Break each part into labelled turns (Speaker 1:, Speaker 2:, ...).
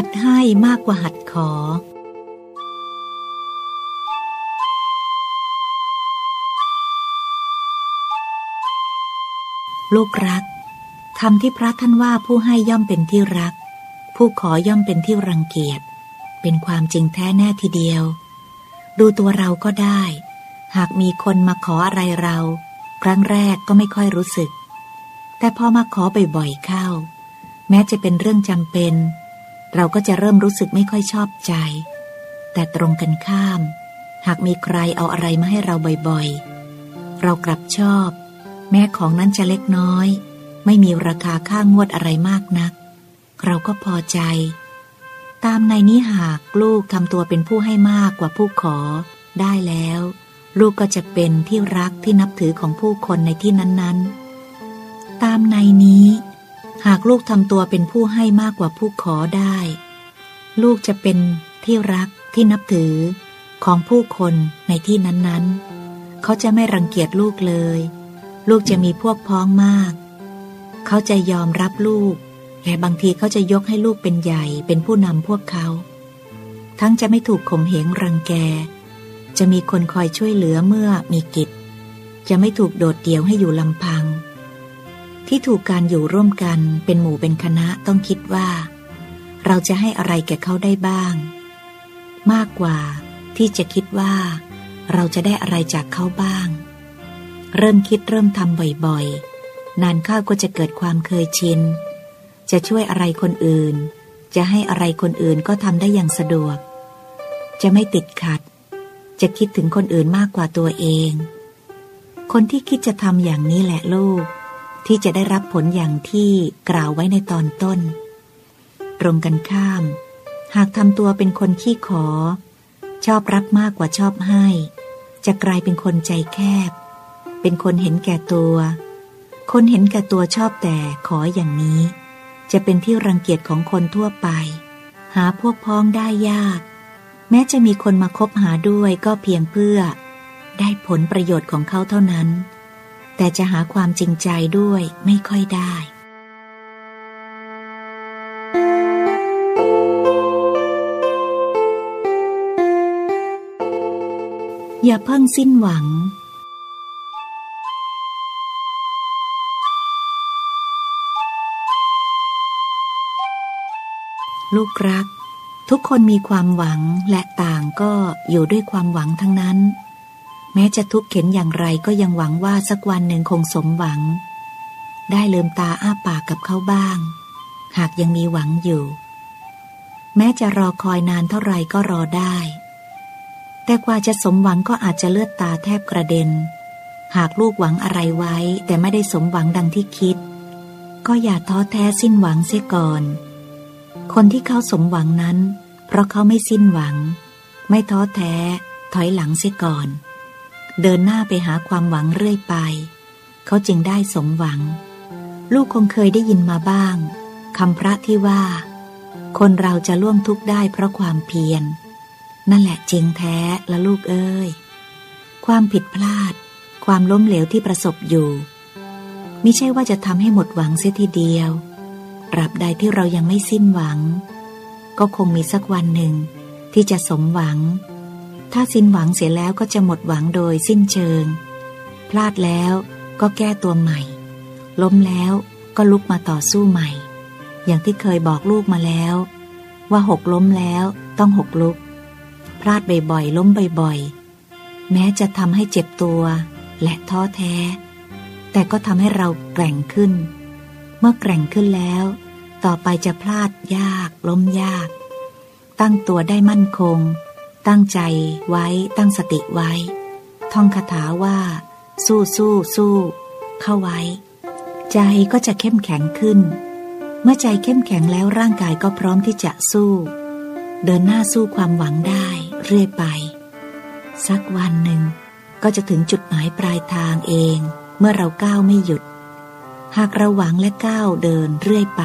Speaker 1: หัดให้มากกว่าหัดขอ ลูกรักคำที่พระท่านว่าผู้ให้ย่อมเป็นที่รัก ผู้ขอย่อมเป็นที่รังเกียจ เป็นความจริงแท้แน่ทีเดียว ดูตัวเราก็ได้ หากมีคนมาขออะไรเรา ครั้งแรกก็ไม่ค่อยรู้สึก แต่พอมาขอบ่อยๆเข้า แม้จะเป็นเรื่องจำเป็น เราก็จะเริ่มรู้สึกไม่ค่อยชอบใจ แต่ตรงกันข้าม หากมีใครเอาอะไรมาให้เราบ่อยๆ เรากลับชอบ แม้ของนั้นจะเล็กน้อย ไม่มีราคาค่างวดอะไรมากนัก เราก็พอใจ ตามในนี้หากลูกทำตัวเป็นผู้ให้มากกว่าผู้ขอ ได้แล้ว ลูกก็จะเป็นที่รักที่นับถือของผู้คนในที่นั้นๆ ตามในนี้ หากลูกทำตัวเป็นผู้ให้มากกว่าผู้ขอได้ ลูกจะเป็นที่รักที่นับถือของผู้คนในที่นั้นๆ เขาจะไม่รังเกียจลูกเลย ลูกจะมีพวกพ้องมาก เขาจะยอมรับลูก และบางทีเขาจะยกให้ลูกเป็นใหญ่เป็นผู้นำพวกเขา ทั้งจะไม่ถูกข่มเหงรังแก จะมีคนคอยช่วยเหลือเมื่อมีกิจ จะไม่ถูกโดดเดี่ยวให้อยู่ลำพัง ที่ถูกการอยู่ร่วมกันเป็นหมู่เป็นคณะต้องคิดว่า เราจะให้อะไรแก่เขาได้บ้าง มากกว่าที่จะคิดว่า เราจะได้อะไรจากเขาบ้าง เริ่มคิดเริ่มทำบ่อยๆ นานข้าก็จะเกิดความเคยชิน จะช่วยอะไรคนอื่น จะให้อะไรคนอื่นก็ทำได้อย่างสะดวก จะไม่ติดขัด จะคิดถึงคนอื่นมากกว่าตัวเอง คนที่คิดจะทำอย่างนี้แหละลูก ที่จะได้รับผลอย่างที่กล่าวไว้ในตอนต้น ตรงกันข้าม หากทำตัวเป็นคนขี้ขอ ชอบรับมากกว่าชอบให้ จะกลายเป็นคนใจแคบ เป็นคนเห็นแก่ตัว คนเห็นแก่ตัวชอบแต่ขออย่างนี้ จะเป็นที่รังเกียจของคนทั่วไป หาพวกพ้องได้ยาก แม้จะมีคนมาคบหาด้วยก็เพียงเพื่อ ได้ผลประโยชน์ของเขาเท่านั้น แต่จะหาความจริงใจด้วยไม่ค่อยได้ อย่าเพิ่งสิ้นหวังลูกรัก ทุกคนมีความหวังและต่างก็อยู่ด้วยความหวังทั้งนั้น แม้จะทุกข์เข็นอย่างไรก็ยังหวังว่าสักวันหนึ่งคงสมหวัง ได้ลืมตาอ้าปากกับเขาบ้าง หากยังมีหวังอยู่ แม้จะรอคอยนานเท่าไรก็รอได้ แต่กว่าจะสมหวังก็อาจจะเลือดตาแทบกระเด็น หากลูกหวังอะไรไว้ แต่ไม่ได้สมหวังดังที่คิด ก็อย่าท้อแท้สิ้นหวังเสียก่อน คนที่เขาสมหวังนั้น เพราะเขาไม่สิ้นหวัง ไม่ท้อแท้ ถอยหลังเสียก่อน เดินหน้าไปหาความหวังเรื่อยไป เขาจึงได้สมหวัง ลูกคงเคยได้ยินมาบ้างคำพระที่ว่า คนเราจะล่วงทุกข์ได้เพราะความเพียร นั่นแหละจริงแท้ละลูกเอ้ย ความผิดพลาด ความล้มเหลวที่ประสบอยู่ม่ใช่ว่าจะทำให้หมดหวังเสียทีเดียวตราบใดที่เรายังไม่สิ้นหวัง ก็คงมีสักวันหนึ่งที่จะสมหวัง ถ้าสิ้นหวังเสียแล้วก็จะหมดหวังโดยสิ้นเชิง พลาดแล้วก็แก้ตัวใหม่ ล้มแล้วก็ลุกมาต่อสู้ใหม่ อย่างที่เคยบอกลูกมาแล้ว ว่าหกล้มแล้วต้องหกลุก พลาดบ่อยๆล้มบ่อยๆ แม้จะทำให้เจ็บตัวและท้อแท้ แต่ก็ทำให้เราแกร่งขึ้น เมื่อแกร่งขึ้นแล้ว ต่อไปจะพลาดยากล้มยาก ตั้งตัวได้มั่นคง ตั้งใจไว้ตั้งสติไว้ ท่องคาถาว่า สู้สู้สู้เข้าไว้ ใจก็จะเข้มแข็งขึ้น เมื่อใจเข้มแข็งแล้วร่างกายก็พร้อมที่จะสู้ เดินหน้าสู้ความหวังได้เรื่อยไป สักวันหนึ่ง ก็จะถึงจุดหมายปลายทางเอง เมื่อเราก้าวไม่หยุด หากเราหวังและก้าวเดินเรื่อยไป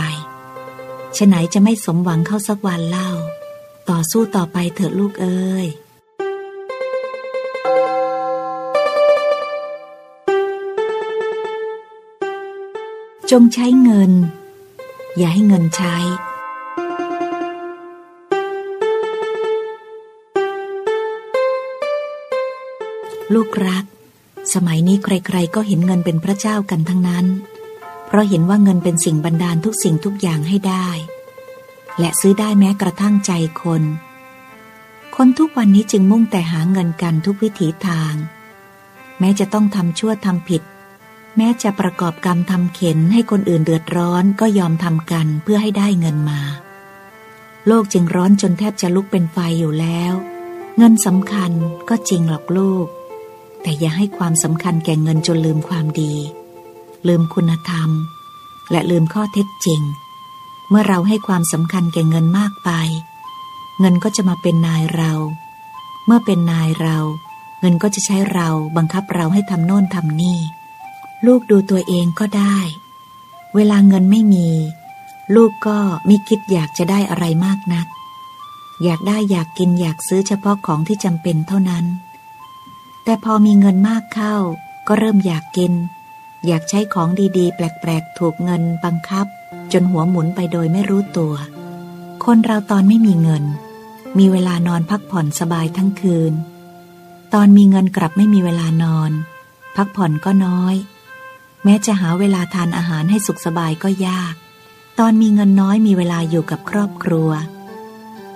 Speaker 1: ฉะไหนจะไม่สมหวังเข้าสักวันเล่า ต่อสู้ต่อไปเถิดลูกเอ้ยจงใช้เงิน อย่าให้เงินใช้ ลูกรัก สมัยนี้ใครๆก็เห็นเงินเป็นพระเจ้ากันทั้งนั้น เพราะเห็นว่าเงินเป็นสิ่งบันดาลทุกสิ่งทุกอย่างให้ได้ และซื้อได้แม้กระทั่งใจคน คนทุกวันนี้จึงมุ่งแต่หาเงินกันทุกวิถีทาง แม้จะต้องทำชั่วทำผิด แม้จะประกอบกรรมทำเข็นให้คนอื่นเดือดร้อนก็ยอมทำกันเพื่อให้ได้เงินมา โลกจึงร้อนจนแทบจะลุกเป็นไฟอยู่แล้ว เงินสำคัญก็จริงหรอกลูก แต่อย่าให้ความสำคัญแก่เงินจนลืมความดี ลืมคุณธรรม และลืมข้อเท็จจริง เมื่อเราให้ความสำคัญแก่เงินมากไป เงินก็จะมาเป็นนายเรา เมื่อเป็นนายเรา เงินก็จะใช้เราบังคับเราให้ทำโน่นทำนี่ ลูกดูตัวเองก็ได้ เวลาเงินไม่มี ลูกก็ไม่คิดอยากจะได้อะไรมากนัก อยากได้อยากกินอยากซื้อเฉพาะของที่จำเป็นเท่านั้น แต่พอมีเงินมากเข้า ก็เริ่มอยากกิน อยากใช้ของดีๆ แปลกๆ ถูกเงินบังคับ จนหัวหมุนไปโดยไม่รู้ตัว คนเราตอนไม่มีเงิน มีเวลานอนพักผ่อนสบายทั้งคืน ตอนมีเงินกลับไม่มีเวลานอน พักผ่อนก็น้อย แม้จะหาเวลาทานอาหารให้สุขสบายก็ยาก ตอนมีเงินน้อยมีเวลาอยู่กับครอบครัว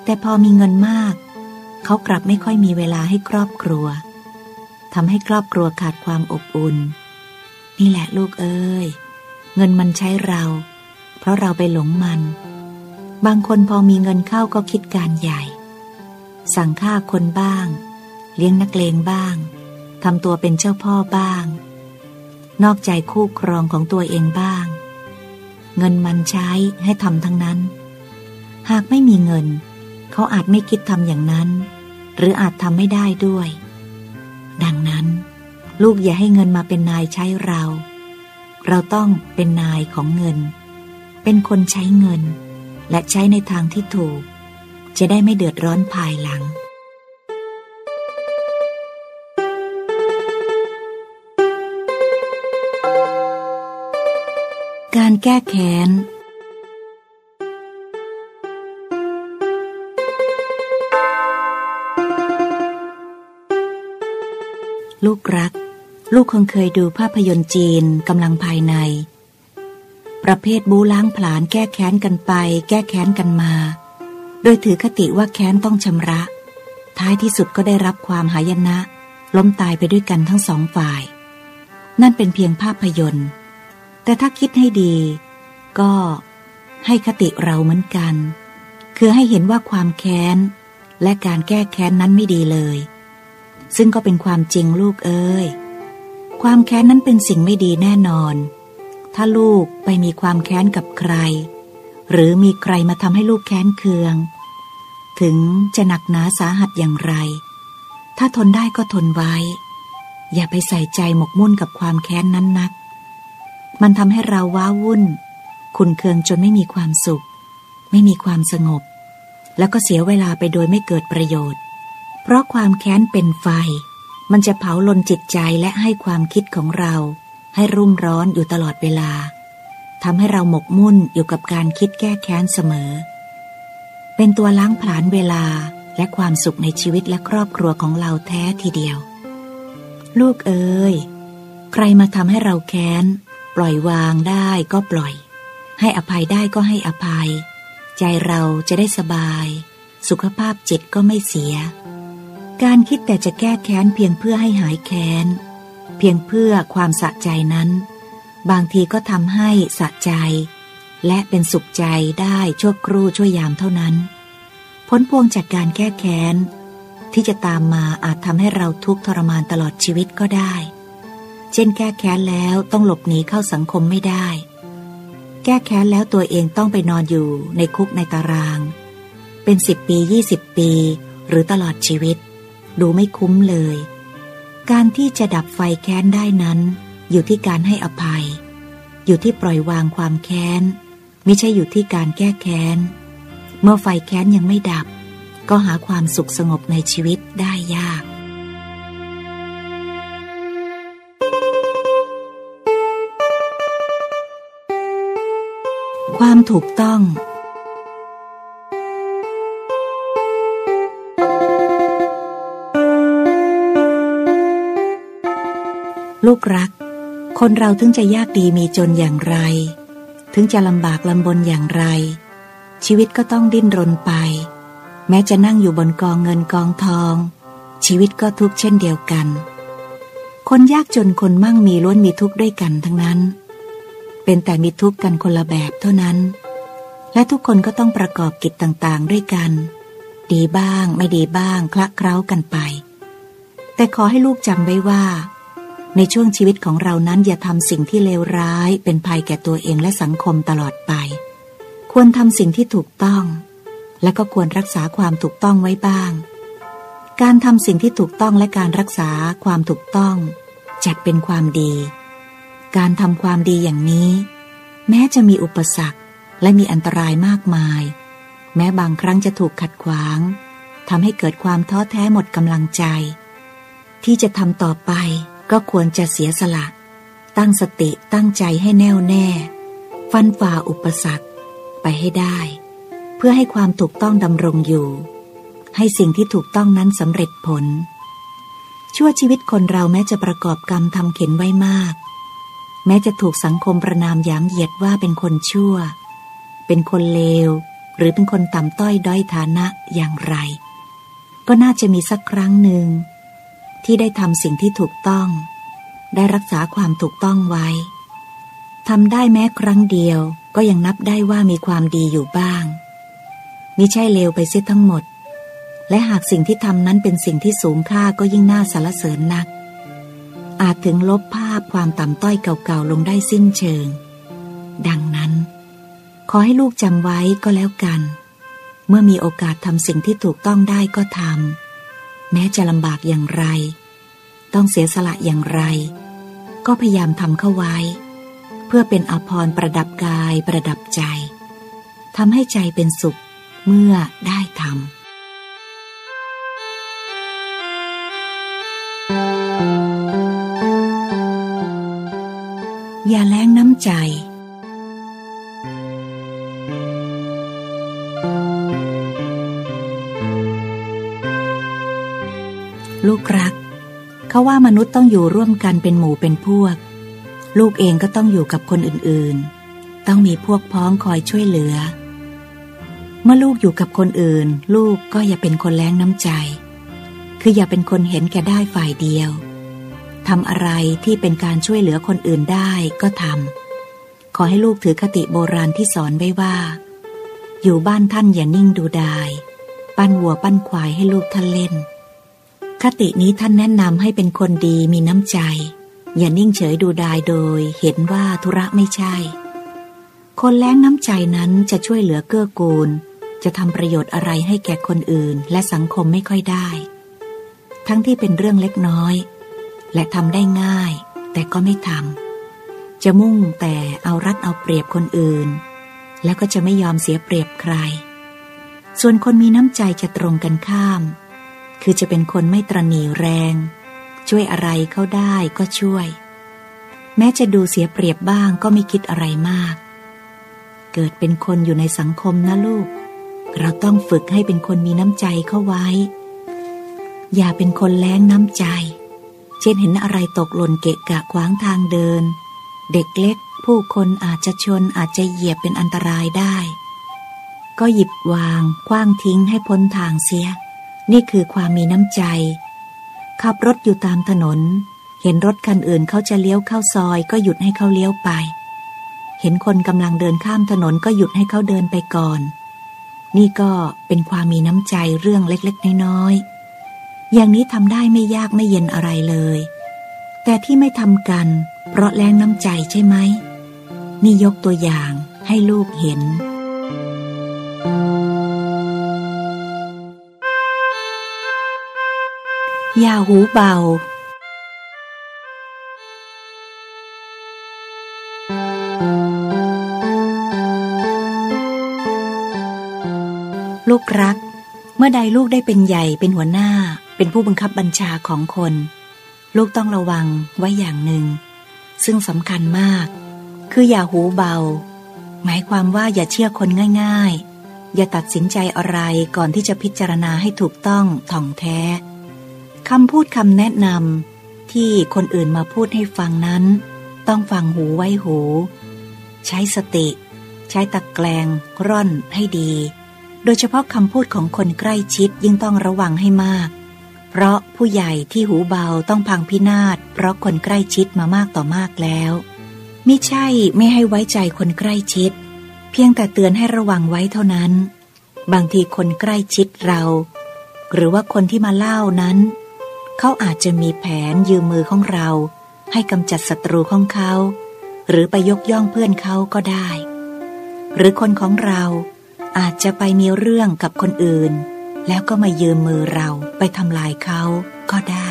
Speaker 1: แต่พอมีเงินมาก เขากลับไม่ค่อยมีเวลาให้ครอบครัวทำให้ครอบครัวขาดความอบอุ่น นี่แหละลูกเอ้ย เงินมันใช้เรา ราะเราไปหลงมัน บางคนพอมีเงินเข้าก็คิดการใหญ่ สั่งฆ่าคนบ้าง เลี้ยงนักเลงบ้างทำตัวเป็นเจ้าพ่อบ้าง นอกใจคู่ครองของตัวเองบ้าง เงินมันใช้ให้ทำทั้งนั้น หากไม่มีเงิน เขาอาจไม่คิดทำอย่างนั้น หรืออาจทำไม่ได้ด้วย ดังนั้น ลูกอย่าให้เงินมาเป็นนายใช้เรา เราต้องเป็นนายของเงิน เป็นคนใช้เงิน และใช้ในทางที่ถูก จะได้ไม่เดือดร้อนภายหลัง การแก้แค้นลูกรัก ลูกคงเคยดูภาพยนตร์จีนกำลังภายใน ประเภทบูล้างผลาญแก้แค้นกันไป แก้แค้นกันมา โดยถือคติว่าแค้นต้องชำระ ท้ายที่สุดก็ได้รับความหายนะ ล้มตายไปด้วยกันทั้งสองฝ่าย นั่นเป็นเพียงภาพยนตร์ แต่ถ้าคิดให้ดี ก็ให้คติเราเหมือนกัน คือให้เห็นว่าความแค้น และการแก้แค้นนั้นไม่ดีเลย ซึ่งก็เป็นความจริงลูกเอ้ยความแค้นนั้นเป็นสิ่งไม่ดีแน่นอน ถ้าลูกไปมีความแค้นกับใคร หรือมีใครมาทำให้ลูกแค้นเคือง ถึงจะหนักหนาสาหัสอย่างไร ถ้าทนได้ก็ทนไว้ อย่าไปใส่ใจหมกมุ่นกับความแค้นนั้นนัก มันทำให้เราว้าวุ่นขุนเคืองจนไม่มีความสุข ไม่มีความสงบ แล้วก็เสียเวลาไปโดยไม่เกิดประโยชน์ เพราะความแค้นเป็นไฟ มันจะเผาลนจิตใจและให้ความคิดของเรา ให้รุ่มร้อนอยู่ตลอดเวลาทำให้เราหมกมุ่นอยู่กับการคิดแก้แค้นเสมอ เป็นตัวล้างผลาญเวลาและความสุขในชีวิตและครอบครัวของเราแท้ทีเดียว ลูกเอ๋ยใครมาทำให้เราแค้น ปล่อยวางได้ก็ปล่อย ให้อภัยได้ก็ให้อภัย ใจเราจะได้สบาย สุขภาพจิตก็ไม่เสีย การคิดแต่จะแก้แค้นเพียงเพื่อให้หายแค้น เพียงเพื่อความสะใจนั้น บางทีก็ทำให้สะใจ และเป็นสุขใจได้ชั่วครู่ชั่วยามเท่านั้นผลพวงจากการแก้แค้น ที่จะตามมาอาจทำให้เราทุกข์ทรมานตลอดชีวิตก็ได้ เช่นแก้แค้นแล้วต้องหลบหนีเข้าสังคมไม่ได้ แก้แค้นแล้วตัวเองต้องไปนอนอยู่ในคุกในตาราง เป็นสิบปียี่สิบปี หรือตลอดชีวิต ดูไม่คุ้มเลย การที่จะดับไฟแค้นได้นั้น อยู่ที่การให้อภัย อยู่ที่ปล่อยวางความแค้นไม่ใช่อยู่ที่การแก้แค้น เมื่อไฟแค้นยังไม่ดับ ก็หาความสุขสงบในชีวิตได้ยากความถูกต้อง ลูกรัก คนเราถึงจะยากดีมีจนอย่างไร ถึงจะลำบากลำบนอย่างไร ชีวิตก็ต้องดิ้นรนไป แม้จะนั่งอยู่บนกองเงินกองทอง ชีวิตก็ทุกเช่นเดียวกัน คนยากจนคนมั่งมีล้วนมีทุกข์ด้วยกันทั้งนั้น เป็นแต่มีทุกข์กันคนละแบบเท่านั้น และทุกคนก็ต้องประกอบกิจต่างๆด้วยกัน ดีบ้างไม่ดีบ้างคละเคล้ากันไป แต่ขอให้ลูกจำไว้ว่า ในช่วงชีวิตของเรานั้นอย่าทำสิ่งที่เลวร้าย เป็นภัยแก่ตัวเองและสังคมตลอดไป ควรทำสิ่งที่ถูกต้อง และก็ควรรักษาความถูกต้องไว้บ้าง การทำสิ่งที่ถูกต้องและการรักษาความถูกต้อง จัดเป็นความดี การทำความดีอย่างนี้ แม้จะมีอุปสรรคและมีอันตรายมากมาย แม้บางครั้งจะถูกขัดขวางทำให้เกิดความท้อแท้หมดกำลังใจ ที่จะทำต่อไป ก็ควรจะเสียสละ ตั้งสติตั้งใจให้แน่วแน่ ฟันฝ่าอุปสรรค ไปให้ได้ เพื่อให้ความถูกต้องดำรงอยู่ ให้สิ่งที่ถูกต้องนั้นสำเร็จผล ชั่วชีวิตคนเราแม้จะประกอบกรรมทำเข็นไว้มาก แม้จะถูกสังคมประนามยามเหยียดว่าเป็นคนชั่ว เป็นคนเลว หรือเป็นคนต่ำต้อยด้อยฐานะอย่างไร ก็น่าจะมีสักครั้งหนึ่ง ที่ได้ทำสิ่งที่ถูกต้อง ได้รักษาความถูกต้องไว้ทำได้แม้ครั้งเดียวก็ยังนับได้ว่ามีความดีอยู่บ้างมิใช่เลวไปเสียทั้งหมด และหากสิ่งที่ทำนั้นเป็นสิ่งที่สูงค่าก็ยิ่งน่าสรรเสริญนัก อาจถึงลบภาพความต่ำต้อยเก่าๆลงได้สิ้นเชิง ดังนั้น ขอให้ลูกจำไว้ก็แล้วกัน เมื่อมีโอกาสทำสิ่งที่ถูกต้องได้ก็ทำ แม้จะลำบากอย่างไร ต้องเสียสละอย่างไร ก็พยายามทำเข้าไว้ เพื่อเป็นอภรรประดับกายประดับใจทำให้ใจเป็นสุขเมื่อได้ทำอย่าแล้งน้ำใจ ว่ามนุษย์ต้องอยู่ร่วมกันเป็นหมู่เป็นพวก ลูกเองก็ต้องอยู่กับคนอื่นๆ ต้องมีพวกพ้องคอยช่วยเหลือ เมื่อลูกอยู่กับคนอื่น ลูกก็อย่าเป็นคนแรงน้ำใจ คืออย่าเป็นคนเห็นแก่ได้ฝ่ายเดียวทำอะไรที่เป็นการช่วยเหลือคนอื่นได้ก็ทำขอให้ลูกถือคติโบราณที่สอนไว้ว่า อยู่บ้านท่านอย่านิ่งดูดาย ปั้นวัวปั้นควายให้ลูกท่านเล่น คตินี้ท่านแนะนำให้เป็นคนดีมีน้ำใจ อย่านิ่งเฉยดูดายโดย เห็นว่าธุระไม่ใช่ คนแล้งน้ำใจนั้นจะช่วยเหลือเกื้อกูล จะทำประโยชน์อะไรให้แก่คนอื่น และสังคมไม่ค่อยได้ ทั้งที่เป็นเรื่องเล็กน้อย และทำได้ง่าย แต่ก็ไม่ทำจะมุ่งแต่เอารัดเอาเปรียบคนอื่น แล้วก็จะไม่ยอมเสียเปรียบใคร ส่วนคนมีน้ำใจจะตรงกันข้าม คือจะเป็นคนไม่ตรณีแรง ช่วยอะไรเขาได้ก็ช่วย แม้จะดูเสียเปรียบบ้างก็ไม่คิดอะไรมาก เกิดเป็นคนอยู่ในสังคมนะลูก เราต้องฝึกให้เป็นคนมีน้ำใจเข้าไว้ อย่าเป็นคนแล้งน้ำใจ เช่นเห็นอะไรตกหล่นเกะกะขวางทางเดิน เด็กเล็กผู้คนอาจจะชนอาจจะเหยียบเป็นอันตรายได้ ก็หยิบวางคว้างทิ้งให้พ้นทางเสีย นี่คือความมีน้ำใจ ขับรถอยู่ตามถนน เห็นรถคันอื่นเขาจะเลี้ยวเข้าซอยก็หยุดให้เขาเลี้ยวไป เห็นคนกำลังเดินข้ามถนนก็หยุดให้เขาเดินไปก่อน นี่ก็เป็นความมีน้ำใจเรื่องเล็กๆน้อยๆ อย่างนี้ทำได้ไม่ยากไม่เย็นอะไรเลย แต่ที่ไม่ทำกัน เพราะแรงน้ำใจใช่ไหมนี่ยกตัวอย่างให้ลูกเห็น อย่าหูเบา ลูกรัก เมื่อใดลูกได้เป็นใหญ่เป็นหัวหน้า เป็นผู้บังคับบัญชาของคน ลูกต้องระวังไว้อย่างหนึ่ง ซึ่งสำคัญมาก คืออย่าหูเบา หมายความว่าอย่าเชื่อคนง่าย ๆ อย่าตัดสินใจอะไรก่อนที่จะพิจารณาให้ถูกต้องท่องแท้ คำพูดคำแนะนำที่คนอื่นมาพูดให้ฟังนั้น ต้องฟังหูไว้หู ใช้สติ ใช้ตะแกรงร่อนให้ดี โดยเฉพาะคำพูดของคนใกล้ชิดยิ่งต้องระวังให้มาก เพราะผู้ใหญ่ที่หูเบาต้องพังพินาศเพราะคนใกล้ชิดมามากต่อมากแล้วไม่ใช่ไม่ให้ไว้ใจคนใกล้ชิด เพียงแต่เตือนให้ระวังไว้เท่านั้น บางทีคนใกล้ชิดเรา หรือว่าคนที่มาเล่านั้น เขาอาจจะมีแผนยืมมือของเรา ให้กำจัดศัตรูของเขา หรือไปยกย่องเพื่อนเขาก็ได้ หรือคนของเราอาจจะไปมีเรื่องกับคนอื่น แล้วก็มายืมมือเราไปทำลายเขาก็ได้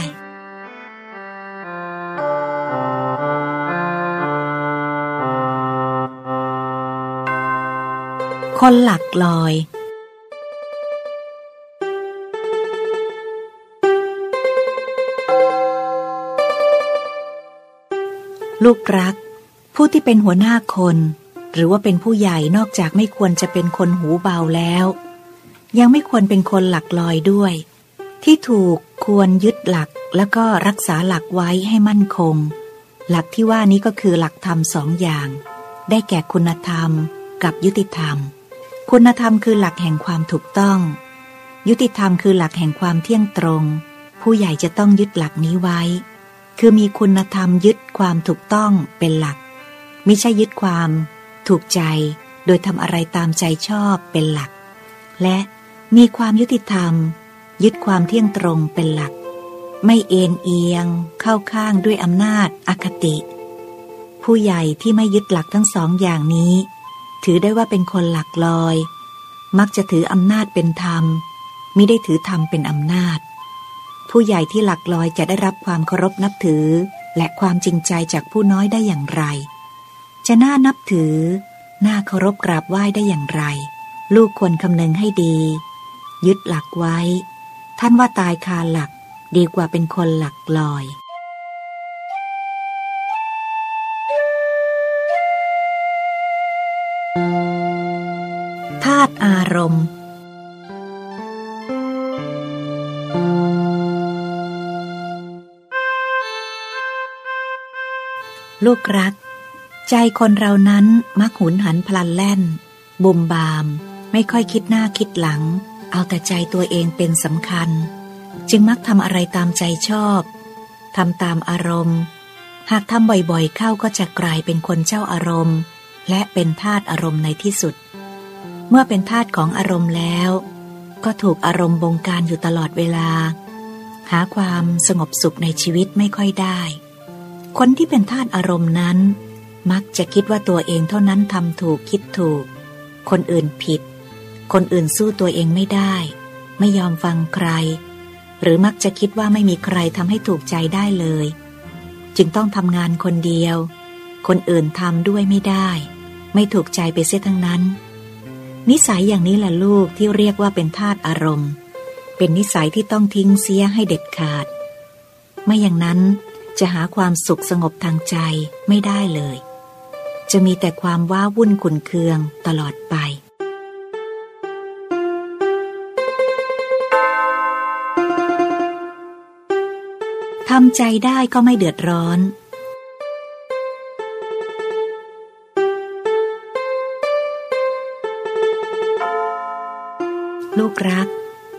Speaker 1: คนหลักลอย ลูกรัก ผู้ที่เป็นหัวหน้าคน หรือว่าเป็นผู้ใหญ่นอกจากไม่ควรจะเป็นคนหูเบาแล้ว ยังไม่ควรเป็นคนหลักลอยด้วย ที่ถูกควรยึดหลักแล้วก็รักษาหลักไว้ให้มั่นคง หลักที่ว่านี้ก็คือหลักธรรมสองอย่าง ได้แก่คุณธรรมกับยุติธรรม คุณธรรมคือหลักแห่งความถูกต้อง ยุติธรรมคือหลักแห่งความเที่ยงตรง ผู้ใหญ่จะต้องยึดหลักนี้ไว้ คือมีคุณธรรมยึดความถูกต้องเป็นหลัก ไม่ใช่ยึดความถูกใจ โดยทำอะไรตามใจชอบเป็นหลัก และมีความยุติธรรม ยึดความเที่ยงตรงเป็นหลัก ไม่เอ็นเอียง เข้าข้างด้วยอำนาจอคติ ผู้ใหญ่ที่ไม่ยึดหลักทั้งสองอย่างนี้ ถือได้ว่าเป็นคนหลักลอย มักจะถืออำนาจเป็นธรรม ไม่ได้ถือธรรมเป็นอำนาจ ผู้ใหญ่ที่หลักลอยจะได้รับความเคารพนับถือ และความจริงใจจากผู้น้อยได้อย่างไร จะน่านับถือ น่าเคารพกราบไหว้ได้อย่างไร ลูกควรคำนึงให้ดี ยึดหลักไว้ ท่านว่าตายคาหลักดีกว่าเป็นคนหลักลอยธาตุอารมณ์ ลูกรัก ใจคนเรานั้นมักหุนหันพลันแล่น บุมบาม ไม่ค่อยคิดหน้าคิดหลัง เอาแต่ใจตัวเองเป็นสำคัญ จึงมักทำอะไรตามใจชอบทำตามอารมณ์ หากทำบ่อยๆ เข้าก็จะกลายเป็นคนเจ้าอารมณ์ และเป็นทาตอารมณ์ในที่สุด เมื่อเป็นทาตของอารมณ์แล้ว ก็ถูกอารมณ์บงการอยู่ตลอดเวลา หาความสงบสุขในชีวิตไม่ค่อยได้ คนที่เป็นทาตอารมณ์นั้น มักจะคิดว่าตัวเองเท่านั้นทำถูกคิดถูก คนอื่นผิด คนอื่นสู้ตัวเองไม่ได้ ไม่ยอมฟังใคร หรือมักจะคิดว่าไม่มีใครทำให้ถูกใจได้เลย จึงต้องทำงานคนเดียว คนอื่นทำด้วยไม่ได้ ไม่ถูกใจไปเสียทั้งนั้น นิสัยอย่างนี้แหละลูกที่เรียกว่าเป็นธาตุอารมณ์ เป็นนิสัยที่ต้องทิ้งเสียให้เด็ดขาด ไม่อย่างนั้น จะหาความสุขสงบทางใจไม่ได้เลย จะมีแต่ความว้าวุ่นขุนเคืองตลอดไป ทำใจได้ก็ไม่เดือดร้อนลูกรัก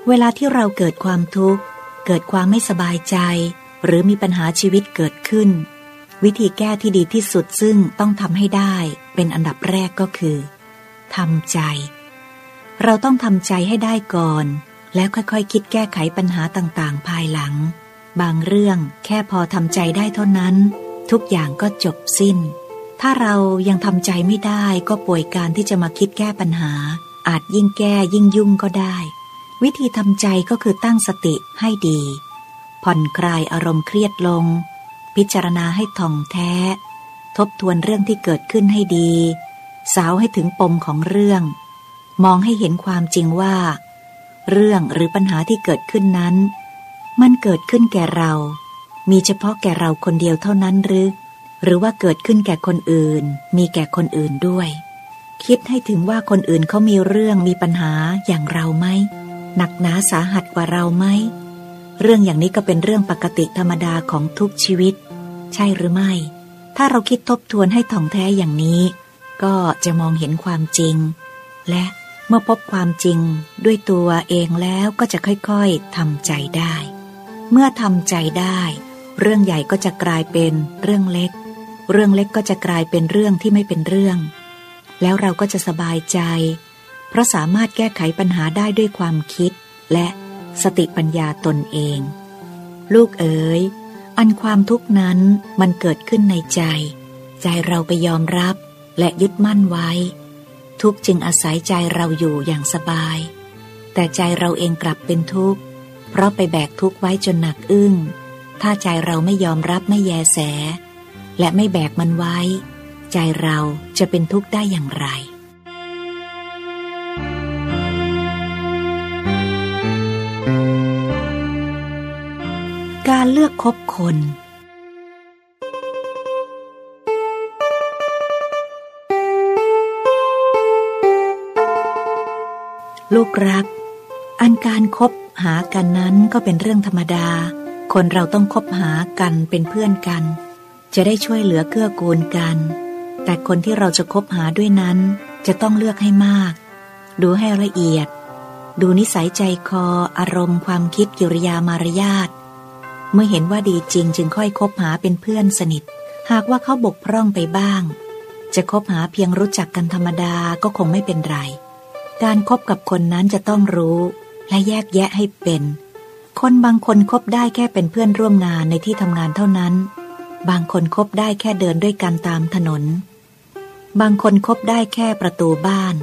Speaker 1: เวลาที่เราเกิดความทุกข์ เกิดความไม่สบายใจ หรือมีปัญหาชีวิตเกิดขึ้น วิธีแก้ที่ดีที่สุดซึ่งต้องทำให้ได้เป็นอันดับแรกก็คือทำใจ เราต้องทำใจให้ได้ก่อน แล้วค่อยๆคคิดแก้ไขปัญหาต่างๆ ภายหลัง บางเรื่องแค่พอทำใจได้เท่านั้น ทุกอย่างก็จบสิ้น ถ้าเรายังทำใจไม่ได้ก็ป่วยการที่จะมาคิดแก้ปัญหา อาจยิ่งแก้ยิ่งยุ่งก็ได้ วิธีทำใจก็คือตั้งสติให้ดี ผ่อนคลายอารมณ์เครียดลง พิจารณาให้ท่องแท้ ทบทวนเรื่องที่เกิดขึ้นให้ดี สาวให้ถึงปมของเรื่อง มองให้เห็นความจริงว่า เรื่องหรือปัญหาที่เกิดขึ้นนั้น มันเกิดขึ้นแก่เรา มีเฉพาะแก่เราคนเดียวเท่านั้นหรือ หรือว่าเกิดขึ้นแก่คนอื่น มีแก่คนอื่นด้วย คิดให้ถึงว่าคนอื่นเขามีเรื่องมีปัญหาอย่างเราไหมหนักหนาสาหัสกว่าเราไหม เรื่องอย่างนี้ก็เป็นเรื่องปกติธรรมดาของทุกชีวิต ใช่หรือไม่ ถ้าเราคิดทบทวนให้ถ่องแท้อย่างนี้ ก็จะมองเห็นความจริง และเมื่อพบความจริงด้วยตัวเองแล้วก็จะค่อยๆทำใจได้ เมื่อทำใจได้ เรื่องใหญ่ก็จะกลายเป็นเรื่องเล็ก เรื่องเล็กก็จะกลายเป็นเรื่องที่ไม่เป็นเรื่อง แล้วเราก็จะสบายใจ เพราะสามารถแก้ไขปัญหาได้ด้วยความคิดและ สติปัญญาตนเอง ลูกเอ๋ย อันความทุกข์นั้นมันเกิดขึ้นในใจ ใจเราไปยอมรับและยึดมั่นไว้ ทุกจึงอาศัยใจเราอยู่อย่างสบาย แต่ใจเราเองกลับเป็นทุกข์ เพราะไปแบกทุกข์ไว้จนหนักอึ้ง ถ้าใจเราไม่ยอมรับไม่แยแส และไม่แบกมันไว้ ใจเราจะเป็นทุกข์ได้อย่างไร การเลือกคบคน ลูกรัก อันการครบหากันนั้นก็เป็นเรื่องธรรมดา คนเราต้องคบหากันเป็นเพื่อนกัน จะได้ช่วยเหลือเกื้อกูลกัน แต่คนที่เราจะคบหาด้วยนั้นจะต้องเลือกให้มาก ดูให้ละเอียด ดูนิสัยใจคออารมณ์ความคิดกิริยามารยาท เมื่อเห็นว่าดีจริงจึงค่อยคบหาเป็นเพื่อนสนิท หากว่าเขาบกพร่องไปบ้าง จะคบหาเพียงรู้จักกันธรรมดาก็คงไม่เป็นไร การครบกับคนนั้นจะต้องรู้และแยกแยะให้เป็น คนบางคนคบได้แค่เป็นเพื่อนร่วมงานในที่ทำงานเท่านั้น บางคนคบได้แค่เดินด้วยกันตามถนน บางคนคบได้แค่ประตูบ้าน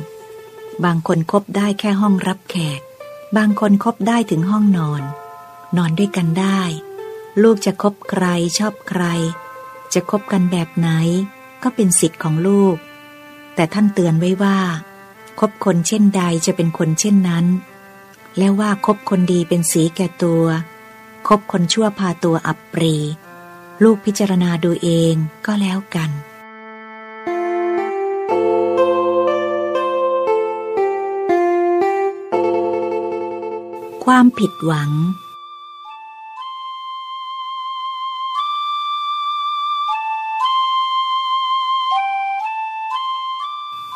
Speaker 1: บางคนคบได้แค่ห้องรับแขก บางคนคบได้ถึงห้องนอน นอนด้วยกันได้ ลูกจะคบใครชอบใคร จะคบกันแบบไหน ก็เป็นสิทธิ์ของลูก แต่ท่านเตือนไว้ว่า คบคนเช่นใดจะเป็นคนเช่นนั้น แล้วว่าคบคนดีเป็นสีแก่ตัว คบคนชั่วพาตัวอับปรี ลูกพิจารณาดูเองก็แล้วกันความผิดหวัง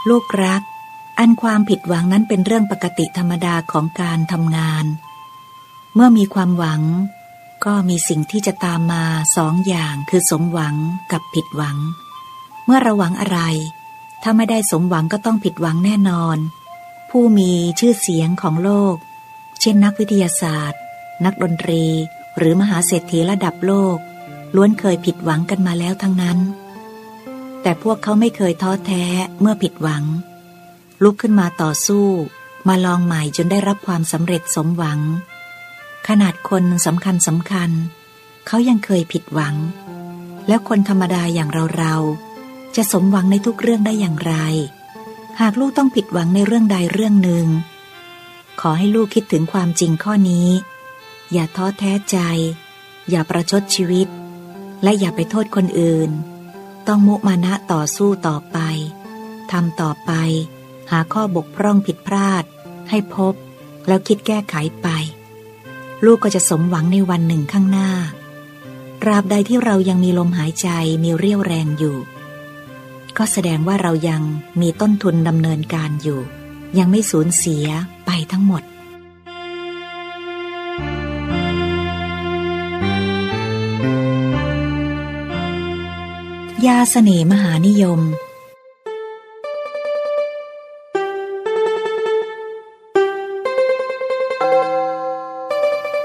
Speaker 1: ลูกรัก อันความผิดหวังนั้นเป็นเรื่องปกติธรรมดาของการทำงาน เมื่อมีความหวัง ก็มีสิ่งที่จะตามมาสองอย่างคือสมหวังกับผิดหวัง เมื่อเราหวังอะไร ถ้าไม่ได้สมหวังก็ต้องผิดหวังแน่นอน ผู้มีชื่อเสียงของโลก เช่นนักวิทยาศาสตร์ นักดนตรี หรือมหาเศรษฐีระดับโลกล้วนเคยผิดหวังกันมาแล้วทั้งนั้น แต่พวกเขาไม่เคยท้อแท้เมื่อผิดหวัง ลุกขึ้นมาต่อสู้ มาลองใหม่จนได้รับความสำเร็จสมหวัง ขนาดคนสำคัญสำคัญ เขายังเคยผิดหวัง แล้วคนธรรมดาอย่างเราเราจะสมหวังในทุกเรื่องได้อย่างไร หากลูกต้องผิดหวังในเรื่องใดเรื่องหนึ่ง ขอให้ลูกคิดถึงความจริงข้อนี้ อย่าท้อแท้ใจ อย่าประชดชีวิต และอย่าไปโทษคนอื่น ต้องมุมานะต่อสู้ต่อไปทำต่อไป หาข้อบกพร่องผิดพลาด ให้พบ แล้วคิดแก้ไขไป ลูกก็จะสมหวังในวันหนึ่งข้างหน้าตราบใดที่เรายังมีลมหายใจมีเรี่ยวแรงอยู่ ก็แสดงว่าเรายังมีต้นทุนดำเนินการอยู่ ยังไม่สูญเสียไปทั้งหมด ยาเสน่มหานิยม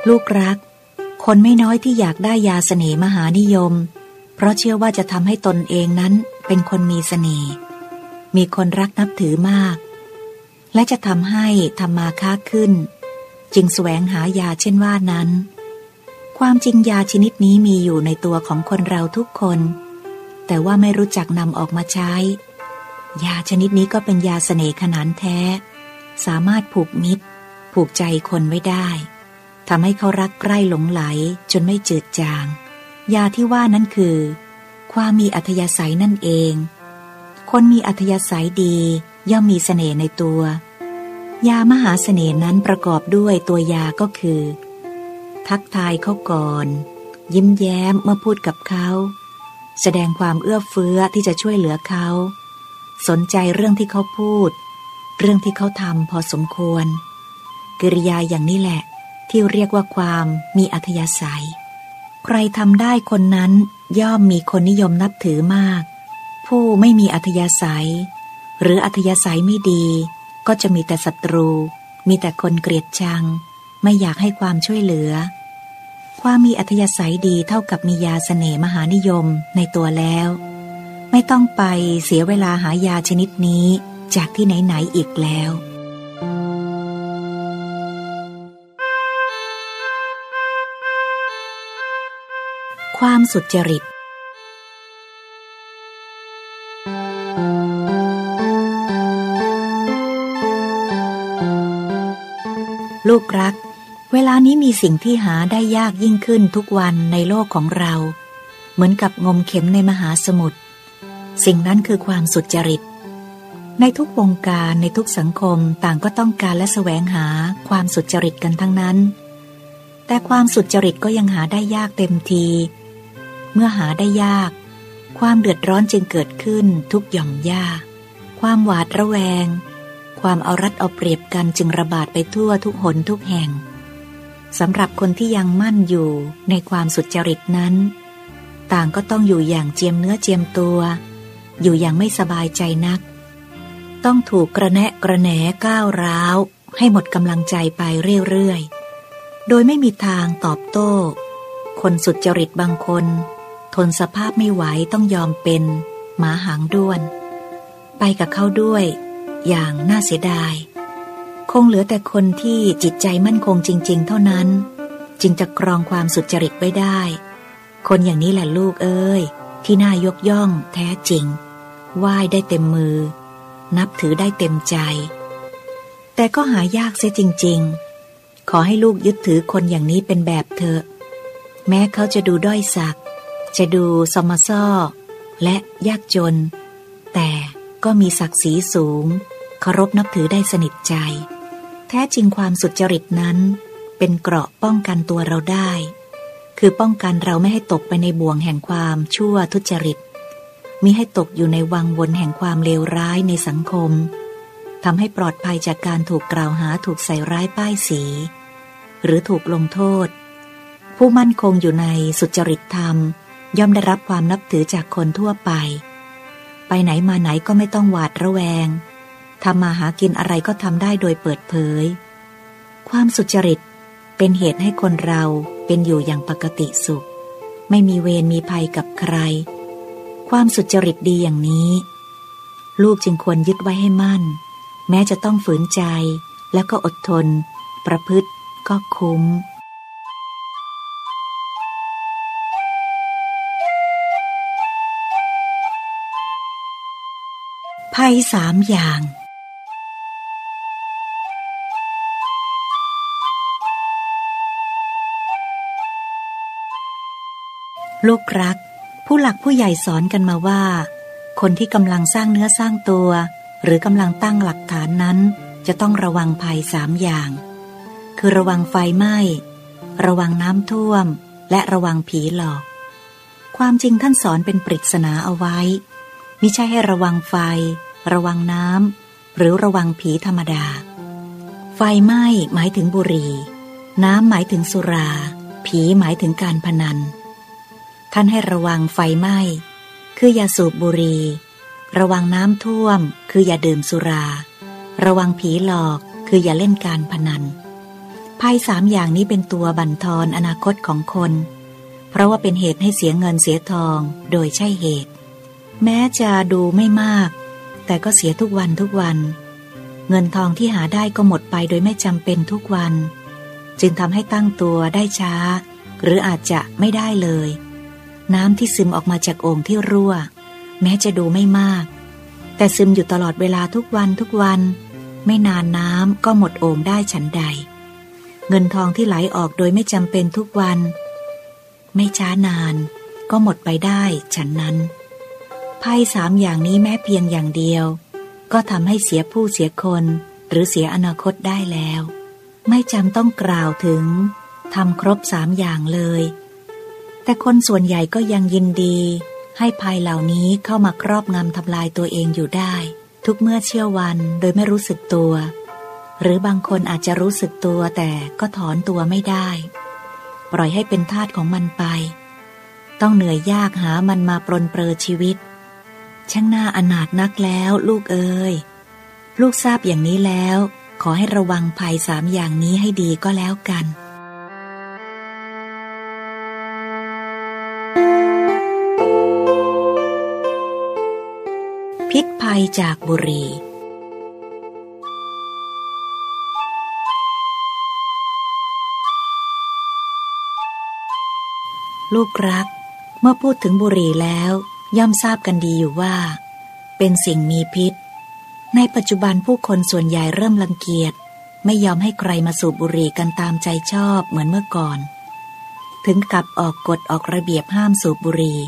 Speaker 1: ลูกรัก คนไม่น้อยที่อยากได้ยาเสน่ห์มหานิยม เพราะเชื่อว่าจะทำให้ตนเองนั้นเป็นคนมีเสน่ห์มีคนรักนับถือมาก และจะทำให้ทำมาค้าขึ้น จึงแสวงหายาเช่นว่านั้น ความจริงยาชนิดนี้มีอยู่ในตัวของคนเราทุกคน แต่ว่าไม่รู้จักนำออกมาใช้ ยาชนิดนี้ก็เป็นยาเสน่ห์ขนานแท้ สามารถผูกมิตร ผูกใจคนไว้ได้ทำให้เขารักใกล้หลงไหลจนไม่จืดจาง ยาที่ว่านั้นคือ ความมีอัธยาศัยนั่นเอง คนมีอัธยาศัยดีย่อมมีเสน่ห์ในตัว ยามหาเสน่ห์นั้นประกอบด้วยตัวยาก็คือ ทักทายเขาก่อน ยิ้มแย้มเมื่อพูดกับเขา แสดงความเอื้อเฟื้อที่จะช่วยเหลือเขา สนใจเรื่องที่เขาพูด เรื่องที่เขาทำพอสมควร กิริยาอย่างนี้แหละ ที่เรียกว่าความมีอัธยาศัย ใครทำได้คนนั้นย่อมมีคนนิยมนับถือมาก ผู้ไม่มีอัธยาศัย หรืออัธยาศัยไม่ดี ก็จะมีแต่ศัตรู มีแต่คนเกลียดชัง ไม่อยากให้ความช่วยเหลือ ความมีอัธยาศัยดีเท่ากับมียาเสน่ห์มหานิยมในตัวแล้ว ไม่ต้องไปเสียเวลาหายาชนิดนี้จากที่ไหนๆอีกแล้วความสุจริต ลูกรัก เวลานี้มีสิ่งที่หาได้ยากยิ่งขึ้นทุกวันในโลกของเรา เหมือนกับงมเข็มในมหาสมุทรสิ่งนั้นคือความสุจริต ในทุกวงการในทุกสังคมต่างก็ต้องการและแสวงหาความสุจริตกันทั้งนั้น แต่ความสุจริตก็ยังหาได้ยากเต็มที เมื่อหาได้ยาก ความเดือดร้อนจึงเกิดขึ้นทุกหย่อมย่าความหวาดระแวง ความเอารัดเอาเปรียบกันจึงระบาดไปทั่วทุกหนทุกแห่ง สำหรับคนที่ยังมั่นอยู่ในความสุจริตนั้น ต่างก็ต้องอยู่อย่างเจียมเนื้อเจียมตัว อยู่อย่างไม่สบายใจนัก ต้องถูกกระแนะกระแหนก้าวร้าว ให้หมดกำลังใจไปเรื่อยๆ โดยไม่มีทางตอบโต้ คนสุจริตบางคน ทนสภาพไม่ไหวต้องยอมเป็นหมาหางด้วน ไปกับเขาด้วย อย่างน่าเสียดาย คงเหลือแต่คนที่จิตใจมั่นคงจริง ๆ เท่านั้น จึงจะครองความสุจริตไว้ได้ คนอย่างนี้แหละลูกเอ้ย ที่น่ายกย่องแท้จริงไหว้ได้เต็มมือ นับถือได้เต็มใจ แต่ก็หายากเสียจริง ๆ ขอให้ลูกยึดถือคนอย่างนี้เป็นแบบเถอะแม้เขาจะดูด้อยสักจะดูสมซ่อและยากจน แต่ก็มีศักดิ์ศรีสูงเคารพนับถือได้สนิทใจ ท้จริงความสุจริตนั้น เป็นเกราะป้องกันตัวเราได้ คือป้องกันเราไม่ให้ตกไปในบ่วงแห่งความชั่วทุจริตมิให้ตกอยู่ในวังวนแห่งความเลวร้ายในสังคมทำให้ปลอดภัยจากการถูกกล่าวหาถูกใส่ร้ายป้ายสี หรือถูกลงโทษ ผู้มั่นคงอยู่ในสุจริตธรรม ย่อมได้รับความนับถือจากคนทั่วไป ไปไหนมาไหนก็ไม่ต้องหวาดระแวง ทำมาหากินอะไรก็ทำได้โดยเปิดเผย ความสุจริตเป็นเหตุให้คนเราเป็นอยู่อย่างปกติสุข ไม่มีเวรมีภัยกับใคร ความสุจริตดีอย่างนี้ ลูกจึงควรยึดไว้ให้มั่น แม้จะต้องฝืนใจแล้วก็อดทน ประพฤติก็คุ้มภัยสามอย่าง ลูกรัก ผู้หลักผู้ใหญ่สอนกันมาว่า คนที่กำลังสร้างเนื้อสร้างตัว หรือกำลังตั้งหลักฐานนั้น จะต้องระวังภัยสามอย่าง คือระวังไฟไหม้ ระวังน้ำท่วม และระวังผีหลอก ความจริงท่านสอนเป็นปริศนาเอาไว้ มิใช่ให้ระวังไฟ ระวังน้ำหรือระวังผีธรรมดา ไฟไหม้หมายถึงบุหรี่ น้ำหมายถึงสุรา ผีหมายถึงการพนัน ท่านให้ระวังไฟไหม้ คืออย่าสูบบุหรี่ ระวังน้ำท่วม คืออย่าดื่มสุรา ระวังผีหลอก คืออย่าเล่นการพนัน ภัยสามอย่างนี้เป็นตัวบั่นทอนอนาคตของคน เพราะว่าเป็นเหตุให้เสียเงินเสียทอง โดยใช่เหตุ แม้จะดูไม่มาก แต่ก็เสียทุกวันทุกวัน เงินทองที่หาได้ก็หมดไปโดยไม่จำเป็นทุกวัน จึงทำให้ตั้งตัวได้ช้า หรืออาจจะไม่ได้เลย น้ำที่ซึมออกมาจากโอ่งที่รั่ว แม้จะดูไม่มาก แต่ซึมอยู่ตลอดเวลาทุกวันทุกวัน ไม่นานน้ำก็หมดโอ่งได้ฉันใด เงินทองที่ไหลออกโดยไม่จำเป็นทุกวัน ไม่ช้านาน ก็หมดไปได้ฉันนั้นภัยสามอย่างนี้แม้เพียงอย่างเดียว ก็ทำให้เสียผู้เสียคน หรือเสียอนาคตได้แล้ว ไม่จำต้องกล่าวถึงทำครบสามอย่างเลย แต่คนส่วนใหญ่ก็ยังยินดี ให้ภัยเหล่านี้เข้ามาครอบงำทำลายตัวเองอยู่ได้ ทุกเมื่อเชื่อวันโดยไม่รู้สึกตัว หรือบางคนอาจจะรู้สึกตัวแต่ก็ถอนตัวไม่ได้ ปล่อยให้เป็นทาสของมันไป ต้องเหนื่อยยากหามันมาปรนเปรอชีวิต ช่างหน่าอนาถนักแล้วลูกเอ๋ยลูกทราบอย่างนี้แล้ว ขอให้ระวังภัยสามอย่างนี้ให้ดีก็แล้วกัน พิษภัยจากบุรี ลูกรัก เมื่อพูดถึงบุรีแล้ว ย่อมทราบกันดีอยู่ว่า เป็นสิ่งมีพิษ ในปัจจุบันผู้คนส่วนใหญ่เริ่มรังเกียจ ไม่ยอมให้ใครมาสูบบุหรี่กันตามใจชอบเหมือนเมื่อก่อน ถึงกับออกกฎออกระเบียบห้ามสูบบุหรี่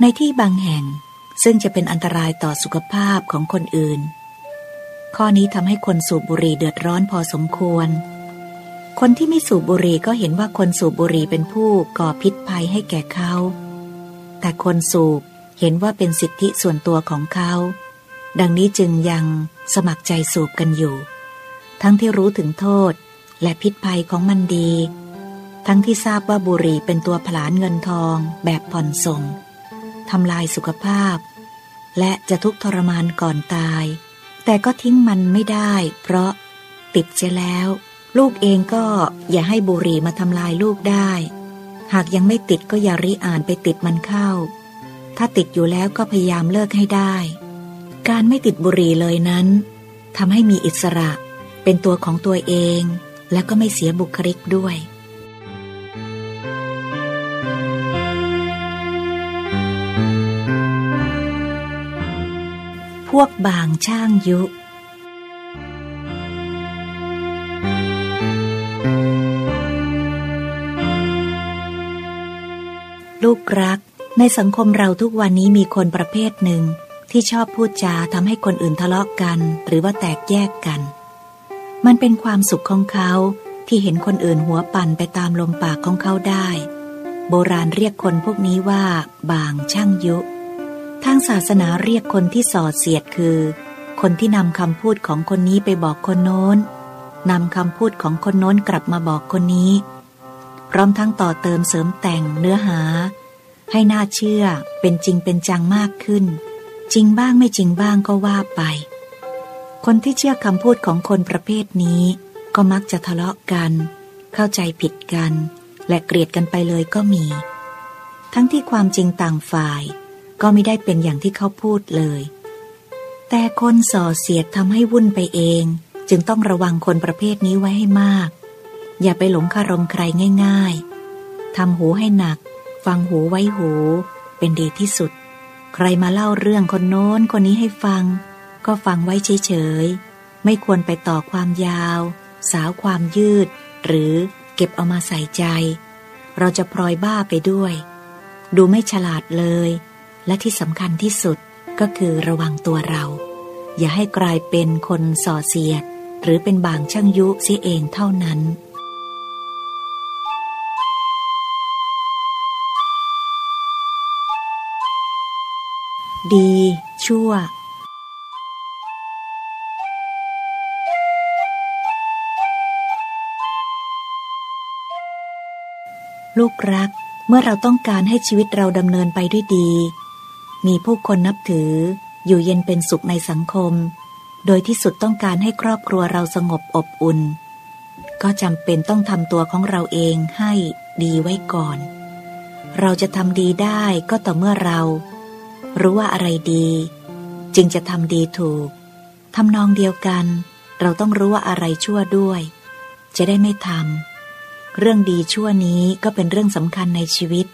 Speaker 1: ในที่บางแห่ง ซึ่งจะเป็นอันตรายต่อสุขภาพของคนอื่น ข้อนี้ทำให้คนสูบบุหรี่เดือดร้อนพอสมควร คนที่ไม่สูบบุหรี่ก็เห็นว่าคนสูบบุหรี่เป็นผู้ก่อพิษภัยให้แก่เขา แต่คนสูบเห็นว่าเป็นสิทธิส่วนตัวของเขา ดังนี้จึงยังสมัครใจสูบกันอยู่ ทั้งที่รู้ถึงโทษและพิษภัยของมันดี ทั้งที่ทราบว่าบุหรี่เป็นตัวผลาญเงินทองแบบผ่อนส่ง ทำลายสุขภาพ และจะทุกข์ทรมานก่อนตาย แต่ก็ทิ้งมันไม่ได้ เพราะติดเสียแล้ว ลูกเองก็อย่าให้บุหรี่มาทำลายลูกได้ หากยังไม่ติดก็อย่าริอ่านไปติดมันเข้า ถ้าติดอยู่แล้วก็พยายามเลิกให้ได้ การไม่ติดบุหรี่เลยนั้นทำให้มีอิสระ เป็นตัวของตัวเอง และก็ไม่เสียบุคลิกด้วย วกบางช่างยุ ลูกรัก ในสังคมเราทุกวันนี้มีคนประเภทหนึ่ง ที่ชอบพูดจาทำให้คนอื่นทะเลาะกัน หรือว่าแตกแยกกัน มันเป็นความสุขของเขาที่เห็นคนอื่นหัวปั่นไปตามลมปากของเขาได้ โบราณเรียกคนพวกนี้ว่า บางช่างยุ ทางศาสนาเรียกคนที่สอดเสียดคือ คนที่นำคำพูดของคนนี้ไปบอกคนโน้นนำคำพูดของคนโน้นกลับมาบอกคนนี้ พร้อมทั้งต่อเติมเสริมแต่งเนื้อหา ให้น่าเชื่อเป็นจริงเป็นจังมากขึ้น จริงบ้างไม่จริงบ้างก็ว่าไป คนที่เชื่อคำพูดของคนประเภทนี้ ก็มักจะทะเลาะกัน เข้าใจผิดกัน และเกลียดกันไปเลยก็มี ทั้งที่ความจริงต่างฝ่าย ก็ไม่ได้เป็นอย่างที่เขาพูดเลย แต่คนส่อเสียดทำให้วุ่นไปเอง จึงต้องระวังคนประเภทนี้ไว้ให้มาก อย่าไปหลงคารมใครง่าย ๆทำหูให้หนัก ฟังหูไว้หู เป็นดีที่สุด ใครมาเล่าเรื่องคนโน้นคนนี้ให้ฟัง ก็ฟังไว้เฉยๆ ไม่ควรไปต่อความยาว สาวความยืด หรือเก็บเอามาใส่ใจ เราจะพลอยบ้าไปด้วย ดูไม่ฉลาดเลย และที่สำคัญที่สุดก็คือระวังตัวเรา อย่าให้กลายเป็นคนส่อเสียด หรือเป็นบางช่างยุเสียเองเท่านั้น ดี ชั่วลูกรัก เมื่อเราต้องการให้ชีวิตเราดำเนินไปด้วยดี มีผู้คนนับถือ อยู่เย็นเป็นสุขในสังคม โดยที่สุดต้องการให้ครอบครัวเราสงบอบอุ่น ก็จำเป็นต้องทำตัวของเราเองให้ดีไว้ก่อน เราจะทำดีได้ก็ต่อเมื่อเรา รู้ว่าอะไรดี จึงจะทำดีถูกทำนองเดียวกัน เราต้องรู้ว่าอะไรชั่วด้วย จะได้ไม่ทำเรื่องดีชั่วนี้ก็เป็นเรื่องสำคัญในชีวิต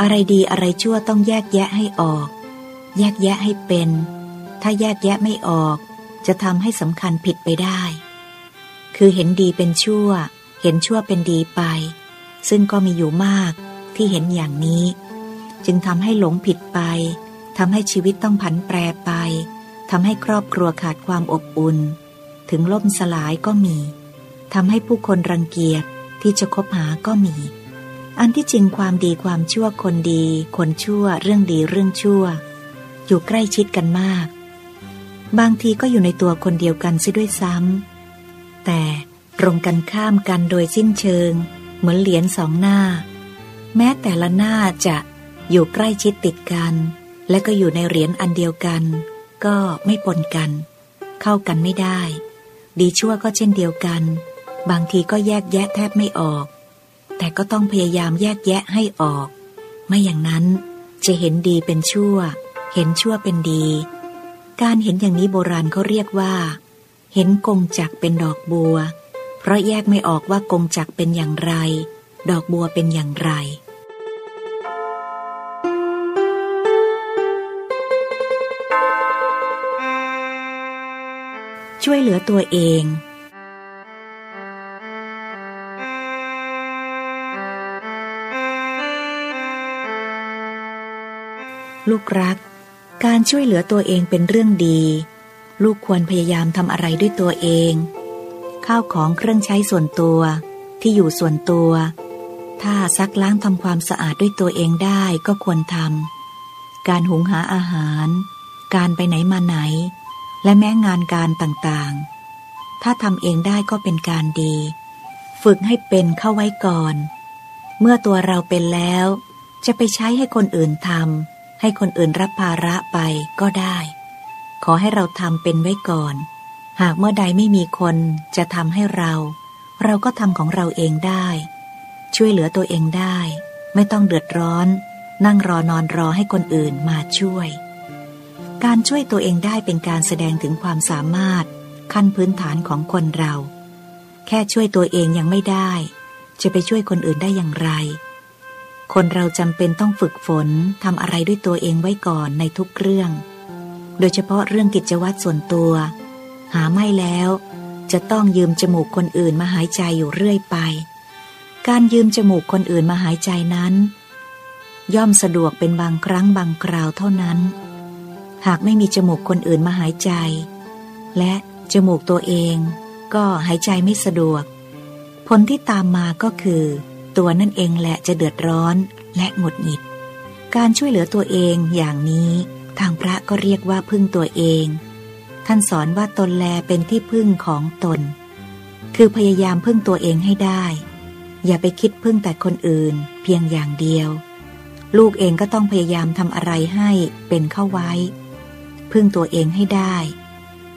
Speaker 1: อะไรดีอะไรชั่วต้องแยกแยะให้ออก แยกแยะให้เป็น ถ้าแยกแยะไม่ออก จะทำให้สำคัญผิดไปได้ คือเห็นดีเป็นชั่ว เห็นชั่วเป็นดีไป ซึ่งก็มีอยู่มากที่เห็นอย่างนี้ จึงทำให้หลงผิดไปทำให้ชีวิตต้องผันแปรไปทำให้ครอบครัวขาดความอบอุ่น ถึงล่มสลายก็มีทำให้ผู้คนรังเกียจที่จะคบหาก็มี อันที่จริงความดีความชั่วคนดี คนชั่วเรื่องดีเรื่องชั่ว อยู่ใกล้ชิดกันมาก บางทีก็อยู่ในตัวคนเดียวกันซิด้วยซ้ำแต่ตรงกันข้ามกันโดยสิ้นเชิง เหมือนเหรียญสองหน้า แม้แต่ละหน้าจะอยู่ใกล้ชิดติดกัน และก็อยู่ในเหรียญอันเดียวกัน ก็ไม่ปนกัน เข้ากันไม่ได้ ดีชั่วก็เช่นเดียวกัน บางทีก็แยกแยะแทบไม่ออก แต่ก็ต้องพยายามแยกแยะให้ออก ไม่อย่างนั้นจะเห็นดีเป็นชั่ว เห็นชั่วเป็นดี การเห็นอย่างนี้โบราณเขาเรียกว่า เห็นกงจักเป็นดอกบัว เพราะแยกไม่ออกว่ากงจักเป็นอย่างไร ดอกบัวเป็นอย่างไรช่วยเหลือตัวเอง ลูกรัก การช่วยเหลือตัวเองเป็นเรื่องดี ลูกควรพยายามทำอะไรด้วยตัวเอง ข้าวของเครื่องใช้ส่วนตัว ที่อยู่ส่วนตัว ถ้าซักล้างทำความสะอาดด้วยตัวเองได้ก็ควรทำการหุงหาอาหาร การไปไหนมาไหน และแม้งานการต่างๆ ถ้าทำเองได้ก็เป็นการดี ฝึกให้เป็นเข้าไว้ก่อน เมื่อตัวเราเป็นแล้ว จะไปใช้ให้คนอื่นทำ ให้คนอื่นรับภาระไปก็ได้ ขอให้เราทำเป็นไว้ก่อน หากเมื่อใดไม่มีคนจะทำให้เรา เราก็ทำของเราเองได้ ช่วยเหลือตัวเองได้ ไม่ต้องเดือดร้อน นั่งรอนอนรอให้คนอื่นมาช่วย การช่วยตัวเองได้เป็นการแสดงถึงความสามารถขั้นพื้นฐานของคนเรา แค่ช่วยตัวเองยังไม่ได้ จะไปช่วยคนอื่นได้อย่างไร คนเราจำเป็นต้องฝึกฝนทำอะไรด้วยตัวเองไว้ก่อนในทุกเรื่อง โดยเฉพาะเรื่องกิจวัตรส่วนตัว หาไม่แล้ว จะต้องยืมจมูกคนอื่นมาหายใจอยู่เรื่อยไป การยืมจมูกคนอื่นมาหายใจนั้น ย่อมสะดวกเป็นบางครั้งบางคราวเท่านั้น หากไม่มีจมูกคนอื่นมาหายใจ และจมูกตัวเอง ก็หายใจไม่สะดวก ผลที่ตามมาก็คือ ตัวนั่นเองแหละจะเดือดร้อนและหงุดหงิด การช่วยเหลือตัวเองอย่างนี้ ทางพระก็เรียกว่าพึ่งตัวเอง ท่านสอนว่าตนแลเป็นที่พึ่งของตน คือพยายามพึ่งตัวเองให้ได้ อย่าไปคิดพึ่งแต่คนอื่น เพียงอย่างเดียว ลูกเองก็ต้องพยายามทำอะไรให้เป็นเข้าไว้ พึ่งตัวเองให้ได้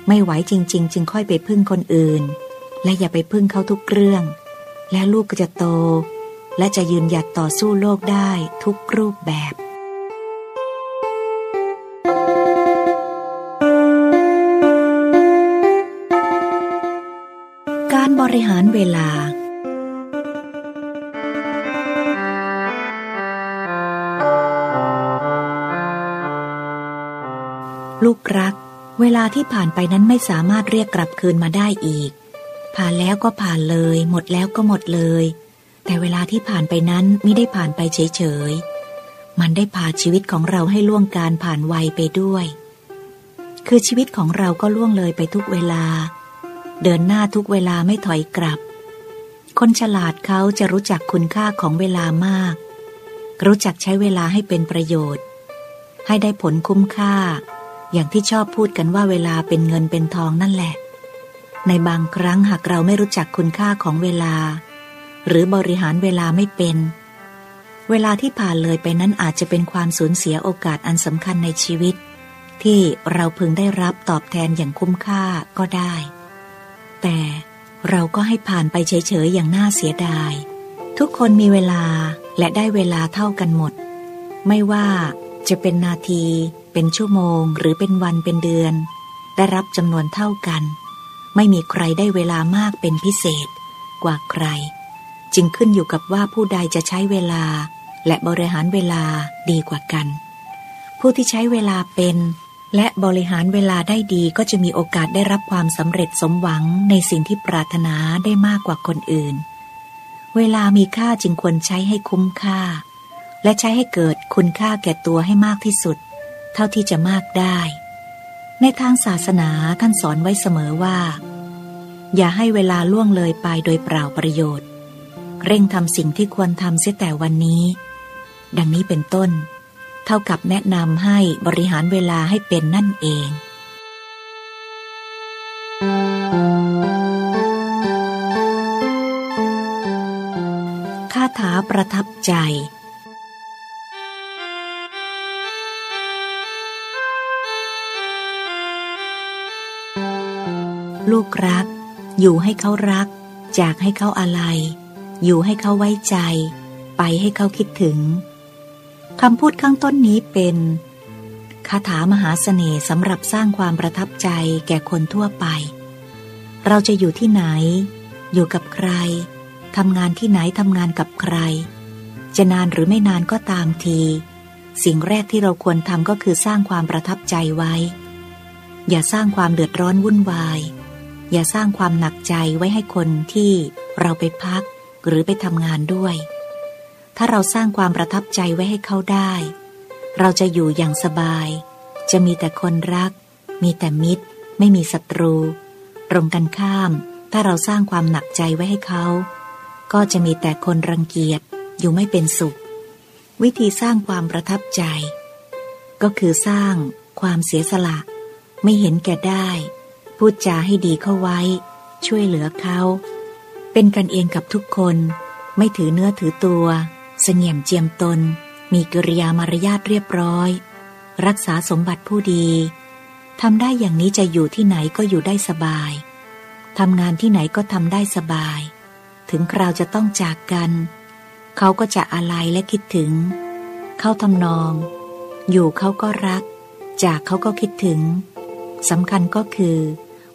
Speaker 1: ไม่ไหวจริง ๆ จึงค่อยไปพึ่งคนอื่น และอย่าไปพึ่งเขาทุกเรื่อง และลูกก็จะโต และจะยืนหยัดต่อสู้โลกได้ทุกรูปแบบ การบริหารเวลา ลูกรัก เวลาที่ผ่านไปนั้นไม่สามารถเรียกกลับคืนมาได้อีก ผ่านแล้วก็ผ่านเลย หมดแล้วก็หมดเลย เวลาที่ผ่านไปนั้นไม่ได้ผ่านไปเฉยๆ มันได้พาชีวิตของเราให้ล่วงการผ่านวัยไปด้วย คือชีวิตของเราก็ล่วงเลยไปทุกเวลา เดินหน้าทุกเวลาไม่ถอยกลับ คนฉลาดเขาจะรู้จักคุณค่าของเวลามาก รู้จักใช้เวลาให้เป็นประโยชน์ ให้ได้ผลคุ้มค่า อย่างที่ชอบพูดกันว่าเวลาเป็นเงินเป็นทองนั่นแหละ ในบางครั้งหากเราไม่รู้จักคุณค่าของเวลา หรือบริหารเวลาไม่เป็น เวลาที่ผ่านเลยไปนั้นอาจจะเป็นความสูญเสียโอกาสอันสำคัญในชีวิต ที่เราพึงได้รับตอบแทนอย่างคุ้มค่าก็ได้ แต่เราก็ให้ผ่านไปเฉยๆอย่างน่าเสียดาย ทุกคนมีเวลาและได้เวลาเท่ากันหมด ไม่ว่าจะเป็นนาที เป็นชั่วโมง หรือเป็นวันเป็นเดือน ได้รับจำนวนเท่ากัน ไม่มีใครได้เวลามากเป็นพิเศษกว่าใคร จึงขึ้นอยู่กับว่าผู้ใดจะใช้เวลา และบริหารเวลาดีกว่ากัน ผู้ที่ใช้เวลาเป็น และบริหารเวลาได้ดีก็จะมีโอกาสได้รับความสำเร็จสมหวังในสิ่งที่ปรารถนาได้มากกว่าคนอื่น เวลามีค่าจึงควรใช้ให้คุ้มค่า และใช้ให้เกิดคุณค่าแก่ตัวให้มากที่สุด เท่าที่จะมากได้ ในทางศาสนาท่านสอนไว้เสมอว่า อย่าให้เวลาล่วงเลยไปโดยเปล่าประโยชน์ เร่งทำสิ่งที่ควรทำเสียแต่วันนี้ ดังนี้เป็นต้น เท่ากับแนะนำให้บริหารเวลาให้เป็นนั่นเองคาถาประทับใจลูกรัก อยู่ให้เขารัก จากให้เขาอะไร อยู่ให้เขาไว้ใจ ไปให้เขาคิดถึงคำพูดข้างต้นนี้เป็นคาถามหาเสน่ห์สำหรับสร้างความประทับใจแก่คนทั่วไป เราจะอยู่ที่ไหน อยู่กับใครทำงานที่ไหนทำงานกับใคร จะนานหรือไม่นานก็ตามที สิ่งแรกที่เราควรทำก็คือสร้างความประทับใจไว้ อย่าสร้างความเดือดร้อนวุ่นวาย อย่าสร้างความหนักใจไว้ให้คนที่เราไปพัก หรือไปทำงานด้วย ถ้าเราสร้างความประทับใจไว้ให้เขาได้ เราจะอยู่อย่างสบาย จะมีแต่คนรัก มีแต่มิตร ไม่มีศัตรู ตรงกันข้าม ถ้าเราสร้างความหนักใจไว้ให้เขา ก็จะมีแต่คนรังเกียจอยู่ไม่เป็นสุข วิธีสร้างความประทับใจ ก็คือสร้างความเสียสละ ไม่เห็นแก่ได้ พูดจาให้ดีเข้าไว้ ช่วยเหลือเขา เป็นกันเองกับทุกคน ไม่ถือเนื้อถือตัว เสงี่ยมเจียมตน มีกิริยามารยาทเรียบร้อย รักษาสมบัติผู้ดีทำได้อย่างนี้จะอยู่ที่ไหนก็อยู่ได้สบายทำงานที่ไหนก็ทำได้สบาย ถึงคราวจะต้องจากกัน เขาก็จะอะไรและคิดถึง เข้าทำนอง อยู่เขาก็รัก จากเขาก็คิดถึงสำคัญก็คือ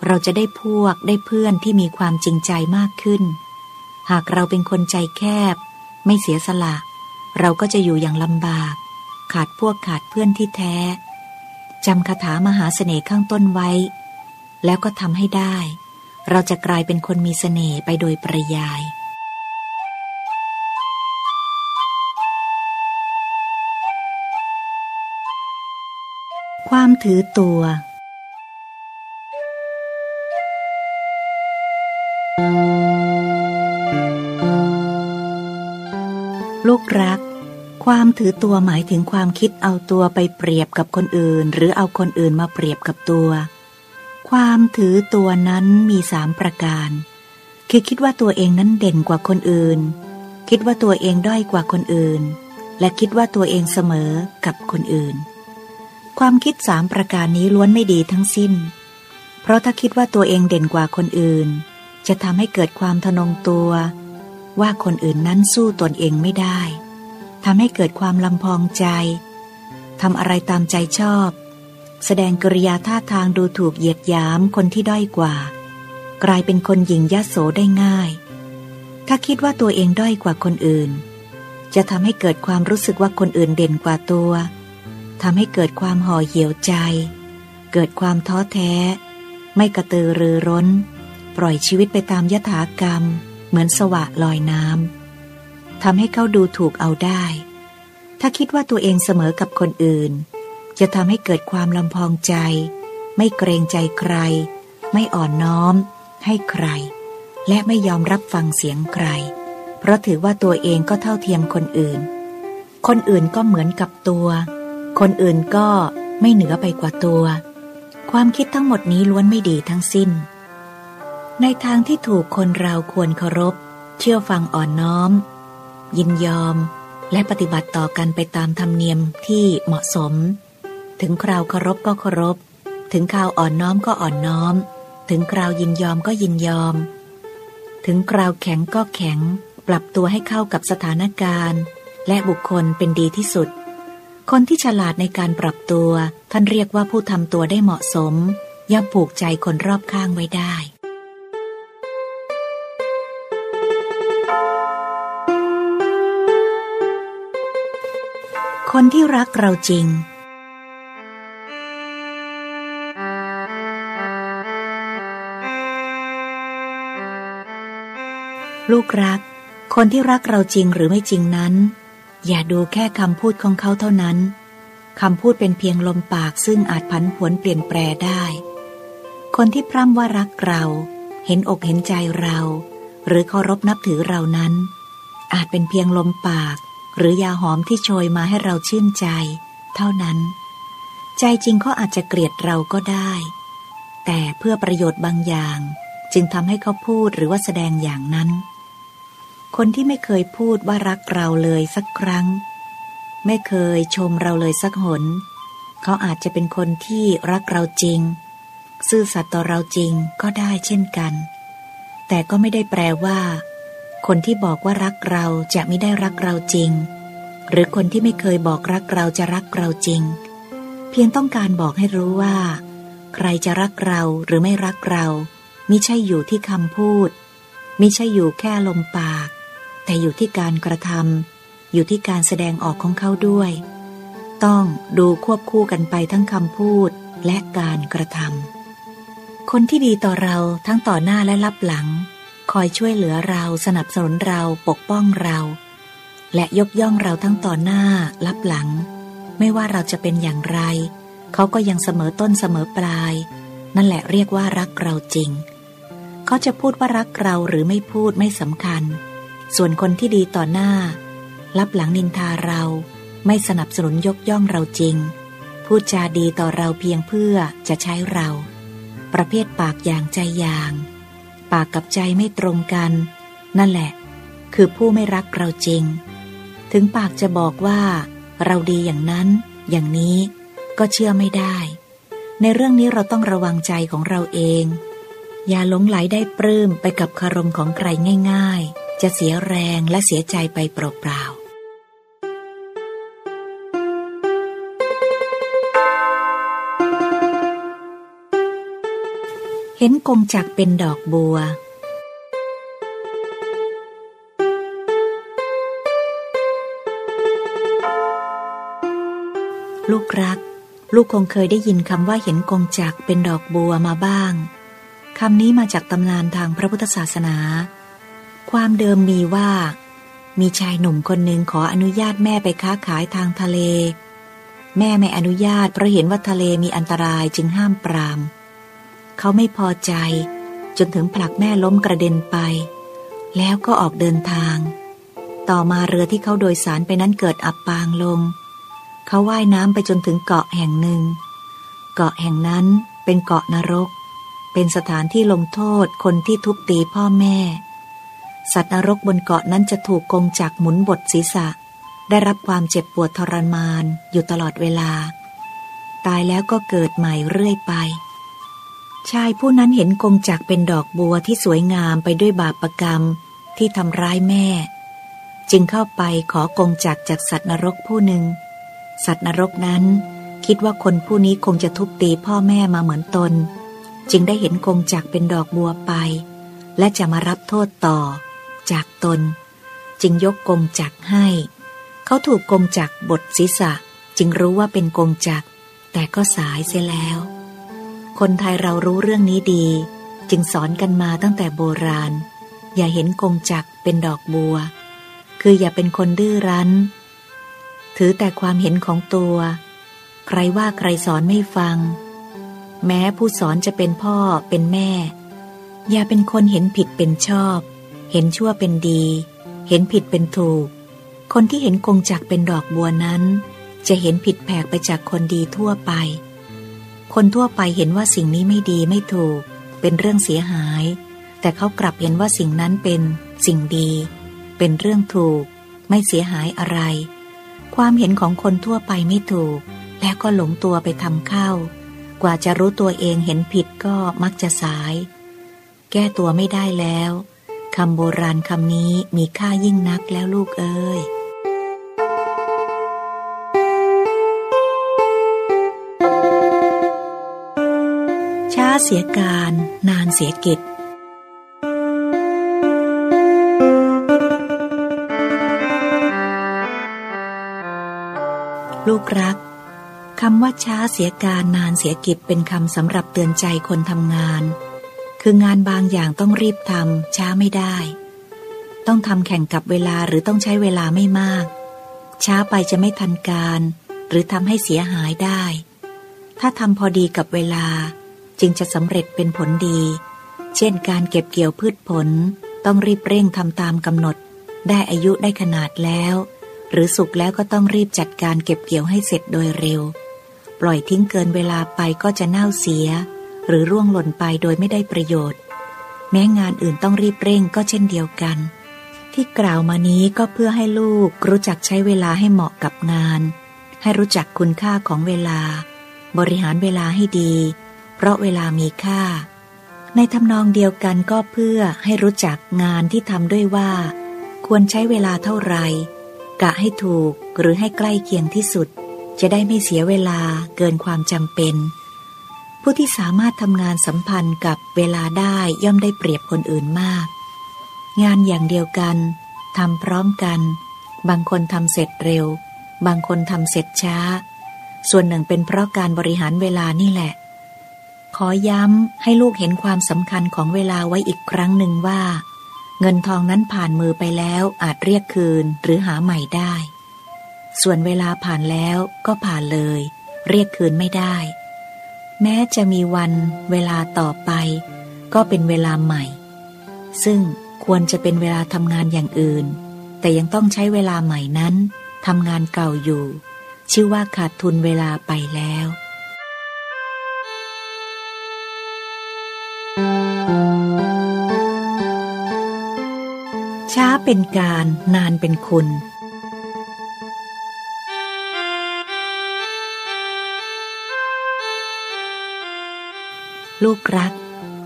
Speaker 1: เราจะได้พวกได้เพื่อนที่มีความจริงใจมากขึ้น หากเราเป็นคนใจแคบ ไม่เสียสละ เราก็จะอยู่อย่างลำบาก ขาดพวกขาดเพื่อนที่แท้จำคาถามหาเสน่ห์ข้างต้นไว้ แล้วก็ทำให้ได้ เราจะกลายเป็นคนมีเสน่ห์ไปโดยปริยาย ความถือตัว ถือตัวหมายถึงความคิดเอาตัวไปเปรียบกับคนอื่น หรือเอาคนอื่นมาเปรียบกับตัว ความถือตัวนั้นมีสามประการ คือคิดว่าตัวเองนั้นเด่นกว่าคนอื่น คิดว่าตัวเองด้อยกว่าคนอื่น และคิดว่าตัวเองเสมอกับคนอื่น ความคิดสามประการนี้ล้วนไม่ดีทั้งสิ้น เพราะถ้าคิดว่าตัวเองเด่นกว่าคนอื่น จะทำให้เกิดความทนงตัว ว่าคนอื่นนั้นสู้ตนเองไม่ได้ ทำให้เกิดความลำพองใจทำอะไรตามใจชอบ แสดงกริยาท่าทางดูถูกเหยียดยามคนที่ด้อยกว่า กลายเป็นคนหญิงยโสได้ง่าย ถ้าคิดว่าตัวเองด้อยกว่าคนอื่น จะทำให้เกิดความรู้สึกว่าคนอื่นเด่นกว่าตัวทำให้เกิดความห่อเหี่ยวใจ เกิดความท้อแท้ ไม่กระตือรือร้น ปล่อยชีวิตไปตามยถากรรม เหมือนสวะลอยน้ำ ทำให้เขาดูถูกเอาได้ ถ้าคิดว่าตัวเองเสมอกับคนอื่น จะทำให้เกิดความลำพองใจ ไม่เกรงใจใคร ไม่อ่อนน้อม ให้ใคร และไม่ยอมรับฟังเสียงใคร เพราะถือว่าตัวเองก็เท่าเทียมคนอื่น คนอื่นก็เหมือนกับตัว คนอื่นก็ไม่เหนือไปกว่าตัว ความคิดทั้งหมดนี้ล้วนไม่ดีทั้งสิ้น ในทางที่ถูกคนเราควรเคารพ เชื่อฟังอ่อนน้อม ยินยอม และปฏิบัติต่อกันไปตามธรรมเนียมที่เหมาะสม ถึงคราวเคารพก็เคารพ ถึงคราวอ่อนน้อมก็อ่อนน้อม ถึงคราวยินยอมก็ยินยอม ถึงคราวแข็งก็แข็ง ปรับตัวให้เข้ากับสถานการณ์ และบุคคลเป็นดีที่สุด คนที่ฉลาดในการปรับตัว ท่านเรียกว่าผู้ทำตัวได้เหมาะสมย่อมผูกใจคนรอบข้างไว้ได้ คนที่รักเราจริง ลูกรัก คนที่รักเราจริงหรือไม่จริงนั้น อย่าดูแค่คำพูดของเขาเท่านั้นคำพูดเป็นเพียงลมปากซึ่งอาจผันผวนเปลี่ยนแปลได้ คนที่พร่ำว่ารักเรา เห็นอกเห็นใจเรา หรือเคารพนับถือเรานั้น อาจเป็นเพียงลมปาก หรือยาหอมที่โชยมาให้เราชื่นใจ เท่านั้น ใจจริงเขาอาจจะเกลียดเราก็ได้ แต่เพื่อประโยชน์บางอย่าง จึงทำให้เขาพูดหรือว่าแสดงอย่างนั้น คนที่ไม่เคยพูดว่ารักเราเลยสักครั้ง ไม่เคยชมเราเลยสักหน เขาอาจจะเป็นคนที่รักเราจริง ซื่อสัตย์ต่อเราจริงก็ได้เช่นกัน แต่ก็ไม่ได้แปลว่า คนที่บอกว่ารักเราจะไม่ได้รักเราจริง หรือคนที่ไม่เคยบอกรักเราจะรักเราจริง เพียงต้องการบอกให้รู้ว่า ใครจะรักเราหรือไม่รักเรามิใช่อยู่ที่คำพูดมิใช่อยู่แค่ลมปาก แต่อยู่ที่การกระทำอยู่ที่การแสดงออกของเขาด้วย ต้องดูควบคู่กันไปทั้งคำพูดและการกระทำคนที่ดีต่อเราทั้งต่อหน้าและรับหลัง คอยช่วยเหลือเราสนับสนุนเราปกป้องเรา และยกย่องเราทั้งต่อหน้ารับหลัง ไม่ว่าเราจะเป็นอย่างไร เขาก็ยังเสมอต้นเสมอปลาย นั่นแหละเรียกว่ารักเราจริง เขาจะพูดว่ารักเราหรือไม่พูดไม่สำคัญ ส่วนคนที่ดีต่อหน้า รับหลังนินทาเราไม่สนับสนุนยกย่องเราจริง พูดจาดีต่อเราเพียงเพื่อจะใช้เรา ประเภทปากอย่างใจอย่าง ปากกับใจไม่ตรงกัน นั่นแหละ คือผู้ไม่รักเราจริง ถึงปากจะบอกว่า เราดีอย่างนั้น อย่างนี้ก็เชื่อไม่ได้ ในเรื่องนี้เราต้องระวังใจของเราเอง อย่าหลงไหลได้ปลื้มไปกับคารมของใครง่าย ๆ จะเสียแรงและเสียใจไปเปล่าๆ เห็นกงจักเป็นดอกบัว ลูกรัก ลูกคงเคยได้ยินคำว่าเห็นกงจักเป็นดอกบัวมาบ้างคำนี้มาจากตำนานทางพระพุทธศาสนา ความเดิมมีว่า มีชายหนุ่มคนหนึ่งขออนุญาตแม่ไปค้าขายทางทะเล แม่ไม่อนุญาตเพราะเห็นว่าทะเลมีอันตรายจึงห้ามปราม เขาไม่พอใจ จนถึงผลักแม่ล้มกระเด็นไป แล้วก็ออกเดินทาง ต่อมาเรือที่เขาโดยสารไปนั้นเกิดอับปางลง เขาว่ายน้ำไปจนถึงเกาะแห่งหนึ่ง เกาะแห่งนั้นเป็นเกาะนรก เป็นสถานที่ลงโทษคนที่ทุบตีพ่อแม่ สัตว์นรกบนเกาะนั้นจะถูกกงจักหมุนบทศีรษะ ได้รับความเจ็บปวดทรมานอยู่ตลอดเวลา ตายแล้วก็เกิดใหม่เรื่อยไป ชายผู้นั้นเห็นกงจักเป็นดอกบัวที่สวยงามไปด้วยบาปรกรรมที่ทำร้ายแม่ จึงเข้าไปขอกงจักจากสัตว์นรกผู้หนึ่ง สัตว์นรกนั้น คิดว่าคนผู้นี้คงจะทุบตีพ่อแม่มาเหมือนตน จึงได้เห็นกงจักเป็นดอกบัวไป และจะมารับโทษต่อ จากตน จึงยกกงจักให้ เขาถูกกงจักบทศีรษะ จึงรู้ว่าเป็นกงจักแต่ก็สายเสียแล้ว คนไทยเรารู้เรื่องนี้ดี จึงสอนกันมาตั้งแต่โบราณ อย่าเห็นกงจักเป็นดอกบัว คืออย่าเป็นคนดื้อรั้น ถือแต่ความเห็นของตัว ใครว่าใครสอนไม่ฟัง แม้ผู้สอนจะเป็นพ่อเป็นแม่ อย่าเป็นคนเห็นผิดเป็นชอบ เห็นชั่วเป็นดี เห็นผิดเป็นถูก คนที่เห็นกงจักเป็นดอกบัวนั้น จะเห็นผิดแผกไปจากคนดีทั่วไป คนทั่วไปเห็นว่าสิ่งนี้ไม่ดีไม่ถูก เป็นเรื่องเสียหาย แต่เขากลับเห็นว่าสิ่งนั้นเป็นสิ่งดี เป็นเรื่องถูก ไม่เสียหายอะไร ความเห็นของคนทั่วไปไม่ถูก แล้วก็หลงตัวไปทำเข้า กว่าจะรู้ตัวเองเห็นผิดก็มักจะสาย แก้ตัวไม่ได้แล้วคำโบราณคำนี้มีค่ายิ่งนักแล้วลูกเอ้ย ช้าเสียการ นานเสียกิจลูกรักคำว่าช้าเสียการนานเสียกิจเป็นคำสำหรับเตือนใจคนทำงาน คืองานบางอย่างต้องรีบทำช้าไม่ได้ ต้องทำแข่งกับเวลาหรือต้องใช้เวลาไม่มาก ช้าไปจะไม่ทันการ หรือทำให้เสียหายได้ ถ้าทำพอดีกับเวลา จึงจะสำเร็จเป็นผลดี เช่นการเก็บเกี่ยวพืชผล ต้องรีบเร่งทำตามกำหนด ได้อายุได้ขนาดแล้ว หรือสุกแล้วก็ต้องรีบจัดการเก็บเกี่ยวให้เสร็จโดยเร็ว ปล่อยทิ้งเกินเวลาไปก็จะเน่าเสีย หรือร่วงหล่นไปโดยไม่ได้ประโยชน์ แม้งานอื่นต้องรีบเร่งก็เช่นเดียวกัน ที่กล่าวมานี้ก็เพื่อให้ลูกรู้จักใช้เวลาให้เหมาะกับงาน ให้รู้จักคุณค่าของเวลา บริหารเวลาให้ดี เพราะเวลามีค่า ในทำนองเดียวกันก็เพื่อให้รู้จักงานที่ทำด้วยว่า ควรใช้เวลาเท่าไหร่กะให้ถูกหรือให้ใกล้เคียงที่สุด จะได้ไม่เสียเวลาเกินความจำเป็น ผู้ที่สามารถทำงานสัมพันธ์กับเวลาได้ย่อมได้เปรียบคนอื่นมาก งานอย่างเดียวกันทำพร้อมกัน บางคนทำเสร็จเร็ว บางคนทำเสร็จช้า ส่วนหนึ่งเป็นเพราะการบริหารเวลานี่แหละ ขอย้ำให้ลูกเห็นความสำคัญของเวลาไว้อีกครั้งหนึ่งว่า เงินทองนั้นผ่านมือไปแล้วอาจเรียกคืนหรือหาใหม่ได้ ส่วนเวลาผ่านแล้วก็ผ่านเลย เรียกคืนไม่ได้ แม้จะมีวันเวลาต่อไป ก็เป็นเวลาใหม่ ซึ่งควรจะเป็นเวลาทำงานอย่างอื่น แต่ยังต้องใช้เวลาใหม่นั้นทำงานเก่าอยู่ ชื่อว่าขาดทุนเวลาไปแล้ว ช้าเป็นการนานเป็นคุณ ลูกรัก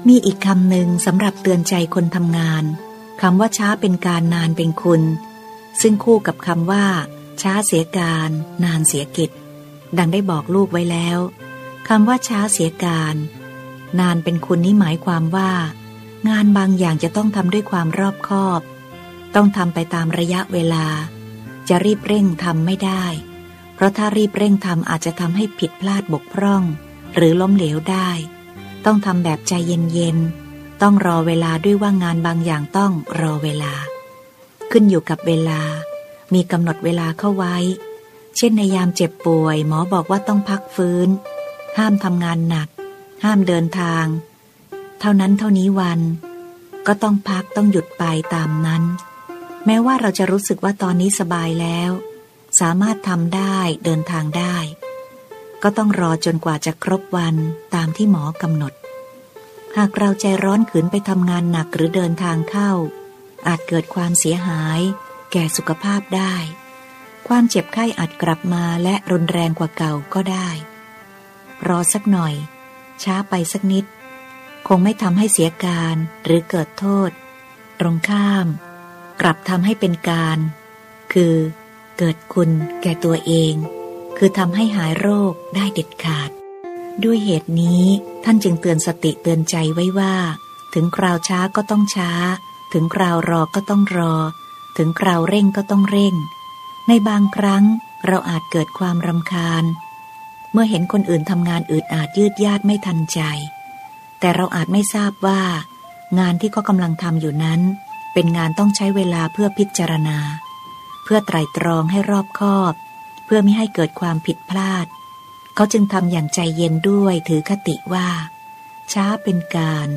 Speaker 1: มีอีกคำหนึ่งสำหรับเตือนใจคนทำงานคำว่าช้าเป็นการนานเป็นคุณ ซึ่งคู่กับคำว่า ช้าเสียการ นานเสียกิจ ดังได้บอกลูกไว้แล้วคำว่าช้าเสียการ นานเป็นคุณนี้หมายความว่า งานบางอย่างจะต้องทำด้วยความรอบคอบ ต้องทำไปตามระยะเวลา จะรีบเร่งทำไม่ได้ เพราะถ้ารีบเร่งทำอาจจะทำให้ผิดพลาดบกพร่อง หรือล้มเหลวได้ ต้องทำแบบใจเย็นๆต้องรอเวลาด้วยว่างานบางอย่างต้องรอเวลา ขึ้นอยู่กับเวลา มีกำหนดเวลาเข้าไว้ เช่นในยามเจ็บป่วย หมอบอกว่าต้องพักฟื้น ห้ามทำงานหนัก ห้ามเดินทาง เท่านั้นเท่านี้วัน ก็ต้องพักต้องหยุดไปตามนั้น แม้ว่าเราจะรู้สึกว่าตอนนี้สบายแล้ว สามารถทำได้เดินทางได้ ก็ต้องรอจนกว่าจะครบวันตามที่หมอกำหนด หากเราใจร้อนขืนไปทำงานหนักหรือเดินทางเข้า อาจเกิดความเสียหาย แก่สุขภาพได้ ความเจ็บไข้อาจกลับมาและรุนแรงกว่าเก่าก็ได้ รอสักหน่อย ช้าไปสักนิด คงไม่ทำให้เสียการหรือเกิดโทษ ตรงข้าม กลับทำให้เป็นการ คือเกิดคุณแก่ตัวเอง คือทำให้หายโรคได้เด็ดขาด ด้วยเหตุนี้ท่านจึงเตือนสติเตือนใจไว้ว่า ถึงคราวช้าก็ต้องช้า ถึงคราวรอก็ต้องรอ ถึงคราวเร่งก็ต้องเร่ง ในบางครั้งเราอาจเกิดความรำคาญ มื่อเห็นคนอื่นทำงานอืดอาดยืดยาดไม่ทันใจ แต่เราอาจไม่ทราบว่า งานที่เขากำลังทำอยู่นั้น เป็นงานต้องใช้เวลาเพื่อพิจารณา เพื่อไตรตรองให้รอบคอบ เพื่อไม่ให้เกิดความผิดพลาด เขาจึงทำอย่างใจเย็นด้วยถือคติว่า ช้าเป็นการ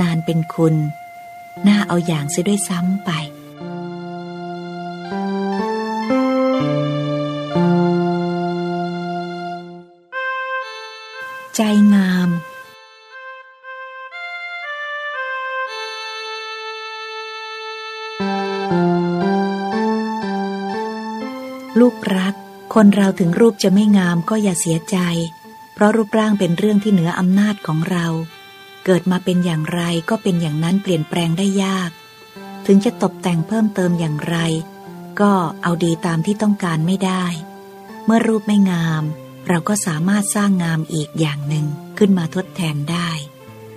Speaker 1: นานเป็นคุณ น่าเอาอย่างเสียด้วยซ้ำไป ใจงาม ลูกรัก คนเราถึงรูปจะไม่งามก็อย่าเสียใจ เพราะรูปร่างเป็นเรื่องที่เหนืออำนาจของเรา เกิดมาเป็นอย่างไรก็เป็นอย่างนั้นเปลี่ยนแปลงได้ยาก ถึงจะตกแต่งเพิ่มเติมอย่างไร ก็เอาดีตามที่ต้องการไม่ได้ เมื่อรูปไม่งาม เราก็สามารถสร้างงามอีกอย่างหนึ่งขึ้นมาทดแทนได้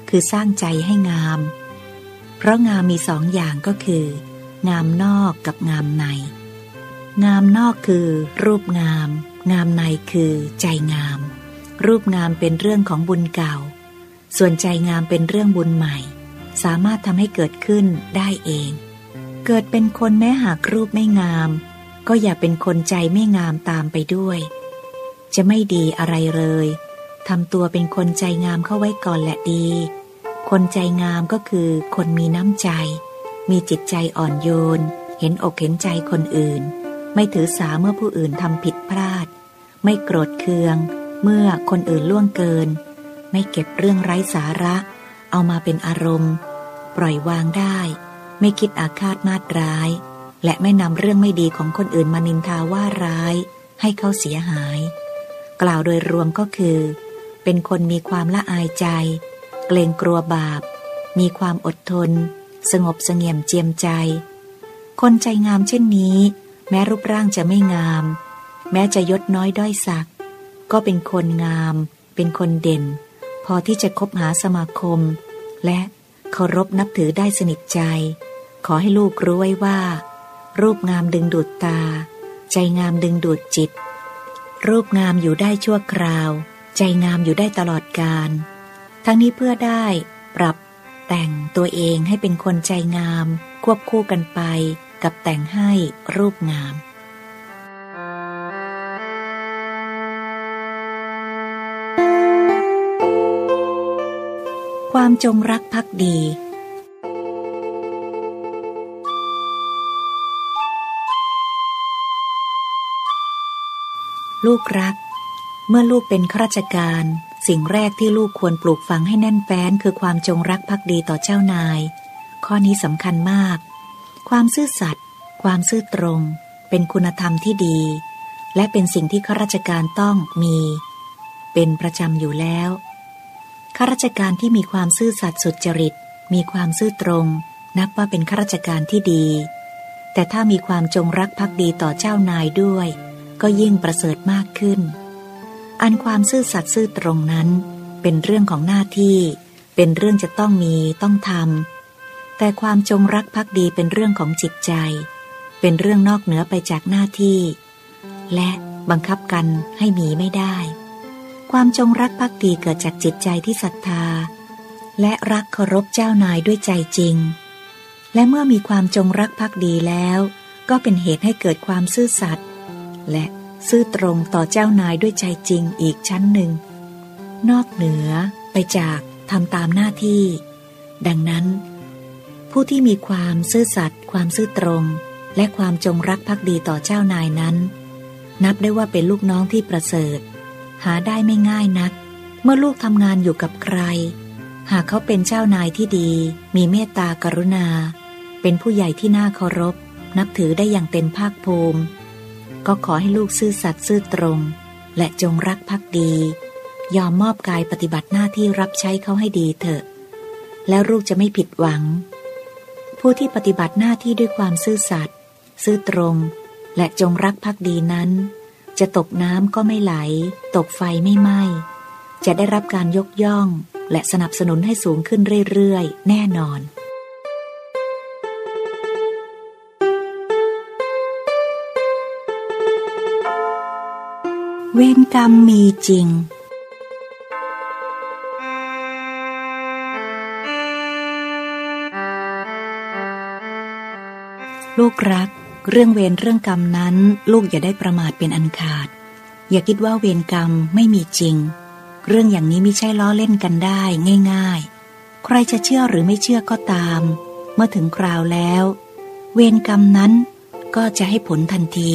Speaker 1: คือสร้างใจให้งาม เพราะงามมีสองอย่างก็คือ งามนอกกับงามใน งามนอกคือ รูปงาม งามในคือใจงาม รูปงามเป็นเรื่องของบุญเก่า ส่วนใจงามเป็นเรื่องบุญใหม่ สามารถทำให้เกิดขึ้นได้เอง เกิดเป็นคนแม้หากรูปไม่งาม ก็อย่าเป็นคนใจไม่งามตามไปด้วย จะไม่ดีอะไรเลยทำตัวเป็นคนใจงามเข้าไว้ก่อนแหละดี คนใจงามก็คือคนมีน้ำใจ มีจิตใจอ่อนโยน เห็นอกเห็นใจคนอื่น ไม่ถือสาเมื่อผู้อื่นทำผิดพลาด ไม่โกรธเคือง เมื่อคนอื่นล่วงเกิน ไม่เก็บเรื่องไร้สาระ เอามาเป็นอารมณ์ ปล่อยวางได้ ไม่คิดอาฆาตมาดร้าย และไม่นำเรื่องไม่ดีของคนอื่นมานินทาว่าร้าย ให้เขาเสียหาย กล่าวโดยรวมก็คือ เป็นคนมีความละอายใจ เกรงกลัวบาป มีความอดทน สงบเสงี่ยมเจียมใจ คนใจงามเช่นนี้ แม้รูปร่างจะไม่งาม แม้จะยศน้อยด้อยสัก ก็เป็นคนงาม เป็นคนเด่น พอที่จะคบหาสมาคม และเคารพนับถือได้สนิทใจ ขอให้ลูกรู้ไว้ว่า รูปงามดึงดูดตา ใจงามดึงดูดจิต รูปงามอยู่ได้ชั่วคราว ใจงามอยู่ได้ตลอดกาลทั้งนี้เพื่อได้ปรับแต่งตัวเองให้เป็นคนใจงาม ควบคู่กันไปกับแต่งให้รูปงามความจงรักภักดี ลูกรัก เมื่อลูกเป็นข้าราชการ สิ่งแรกที่ลูกควรปลูกฝังให้แน่นแฟ้นคือความจงรักภักดีต่อเจ้านาย ข้อนี้สำคัญมาก ความซื่อสัตย์ความซื่อตรง เป็นคุณธรรมที่ดี และเป็นสิ่งที่ข้าราชการต้องมี เป็นประจำอยู่แล้วข้าราชการที่มีความซื่อสัตย์สุจริต มีความซื่อตรง นับว่าเป็นข้าราชการที่ดี แต่ถ้ามีความจงรักภักดีต่อเจ้านายด้วย ก็ยิ่งประเสริฐมากขึ้น อันความซื่อสัตย์ซื่อตรงนั้น เป็นเรื่องของหน้าที่ เป็นเรื่องจะต้องมีต้องทำแต่ความจงรักภักดีเป็นเรื่องของจิตใจ เป็นเรื่องนอกเหนือไปจากหน้าที่ และบังคับกันให้มีไม่ได้ ความจงรักภักดีเกิดจากจิตใจที่ศรัทธา และรักเคารพเจ้านายด้วยใจจริง และเมื่อมีความจงรักภักดีแล้ว ก็เป็นเหตุให้เกิดความซื่อสัตย์ และซื่อตรงต่อเจ้านายด้วยใจจริงอีกชั้นหนึ่ง นอกเหนือไปจากทำตามหน้าที่ ดังนั้น ผู้ที่มีความซื่อสัตย์ความซื่อตรง และความจงรักภักดีต่อเจ้านายนั้น นับได้ว่าเป็นลูกน้องที่ประเสริฐ หาได้ไม่ง่ายนัก เมื่อลูกทำงานอยู่กับใคร หากเขาเป็นเจ้านายที่ดี มีเมตตากรุณา เป็นผู้ใหญ่ที่น่าเคารพ นับถือได้อย่างเต็มภาคภูมิ ก็ขอให้ลูกซื่อสัตย์ซื่อตรง และจงรักภักดี ยอมมอบกายปฏิบัติหน้าที่รับใช้เขาให้ดีเถอะ แล้วลูกจะไม่ผิดหวัง ผู้ที่ปฏิบัติหน้าที่ด้วยความซื่อสัตย์ซื่อตรง และจงรักภักดีนั้น จะตกน้ำก็ไม่ไหล ตกไฟไม่ไหม้จะได้รับการยกย่อง และสนับสนุนให้สูงขึ้นเรื่อยๆ แน่นอน เวรกรรมมีจริง ลูกรัก เรื่องเวรเรื่องกรรมนั้น ลูกอย่าได้ประมาทเป็นอันขาด อย่าคิดว่าเวรกรรมไม่มีจริง เรื่องอย่างนี้ไม่ใช่ล้อเล่นกันได้ง่าย ๆ ใครจะเชื่อหรือไม่เชื่อก็ตาม เมื่อถึงคราวแล้ว เวรกรรมนั้นก็จะให้ผลทันที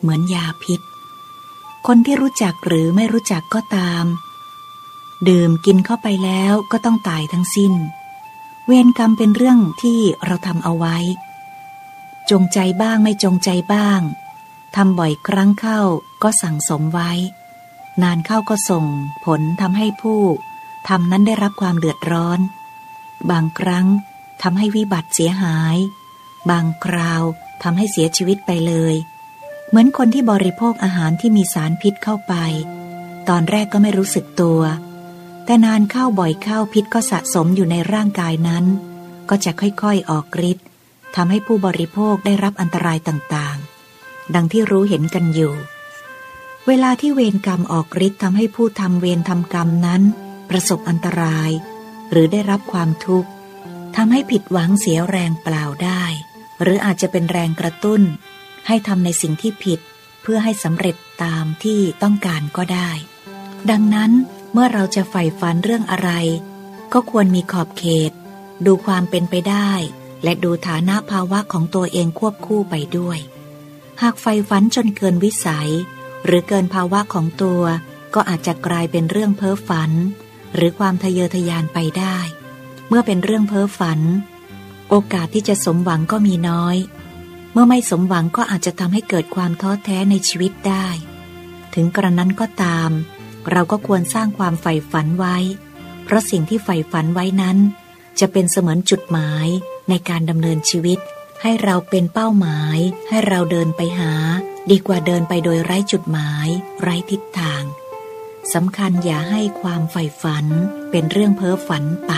Speaker 1: เหมือนยาพิษ คนที่รู้จักหรือไม่รู้จักก็ตาม ดื่มกินเข้าไปแล้วก็ต้องตายทั้งสิ้น เวรกรรมเป็นเรื่องที่เราทำเอาไว้ จงใจบ้างไม่จงใจบ้างทำบ่อยครั้งเข้าก็สั่งสมไว้ นานเข้าก็ส่ง ผลทำให้ผู้ทำนั้นได้รับความเดือดร้อน บางครั้งทำให้วิบัติเสียหาย บางคราวทำให้เสียชีวิตไปเลย เหมือนคนที่บริโภคอาหารที่มีสารพิษเข้าไป ตอนแรกก็ไม่รู้สึกตัว แต่นานเข้าบ่อยเข้าพิษก็สะสมอยู่ในร่างกายนั้น ก็จะค่อยๆออกฤทธิ์ทำให้ผู้บริโภคได้รับอันตรายต่างๆ ดังที่รู้เห็นกันอยู่ เวลาที่เวรกรรมออกฤทธิ์ทำให้ผู้ทำเวรทำกรรมนั้น ประสบอันตราย หรือได้รับความทุกข์ทำให้ผิดหวังเสียแรงเปล่าได้ หรืออาจจะเป็นแรงกระตุ้น ให้ทำในสิ่งที่ผิด เพื่อให้สำเร็จตามที่ต้องการก็ได้ ดังนั้นเมื่อเราจะใฝ่ฝันเรื่องอะไร ก็ควรมีขอบเขต ดูความเป็นไปได้ และดูฐานะภาวะของตัวเองควบคู่ไปด้วย หากใฝ่ฝันจนเกินวิสัย หรือเกินภาวะของตัว ก็อาจจะกลายเป็นเรื่องเพ้อฝัน หรือความทะเยอทะยานไปได้ เมื่อเป็นเรื่องเพ้อฝัน โอกาสที่จะสมหวังก็มีน้อย เมื่อไม่สมหวังก็อาจจะทำให้เกิดความท้อแท้ในชีวิตได้ ถึงกระนั้นก็ตาม เราก็ควรสร้างความใฝ่ฝันไว้ เพราะสิ่งที่ใฝ่ฝันไว้นั้น จะเป็นเสมือนจุดหมายในการดำเนินชีวิต ให้เราเป็นเป้าหมาย ให้เราเดินไปหา ดีกว่าเดินไปโดยไร้จุดหมาย ไร้ทิศทางสำคัญอย่าให้ความใฝ่ฝันเป็นเรื่องเพ้อฝันไป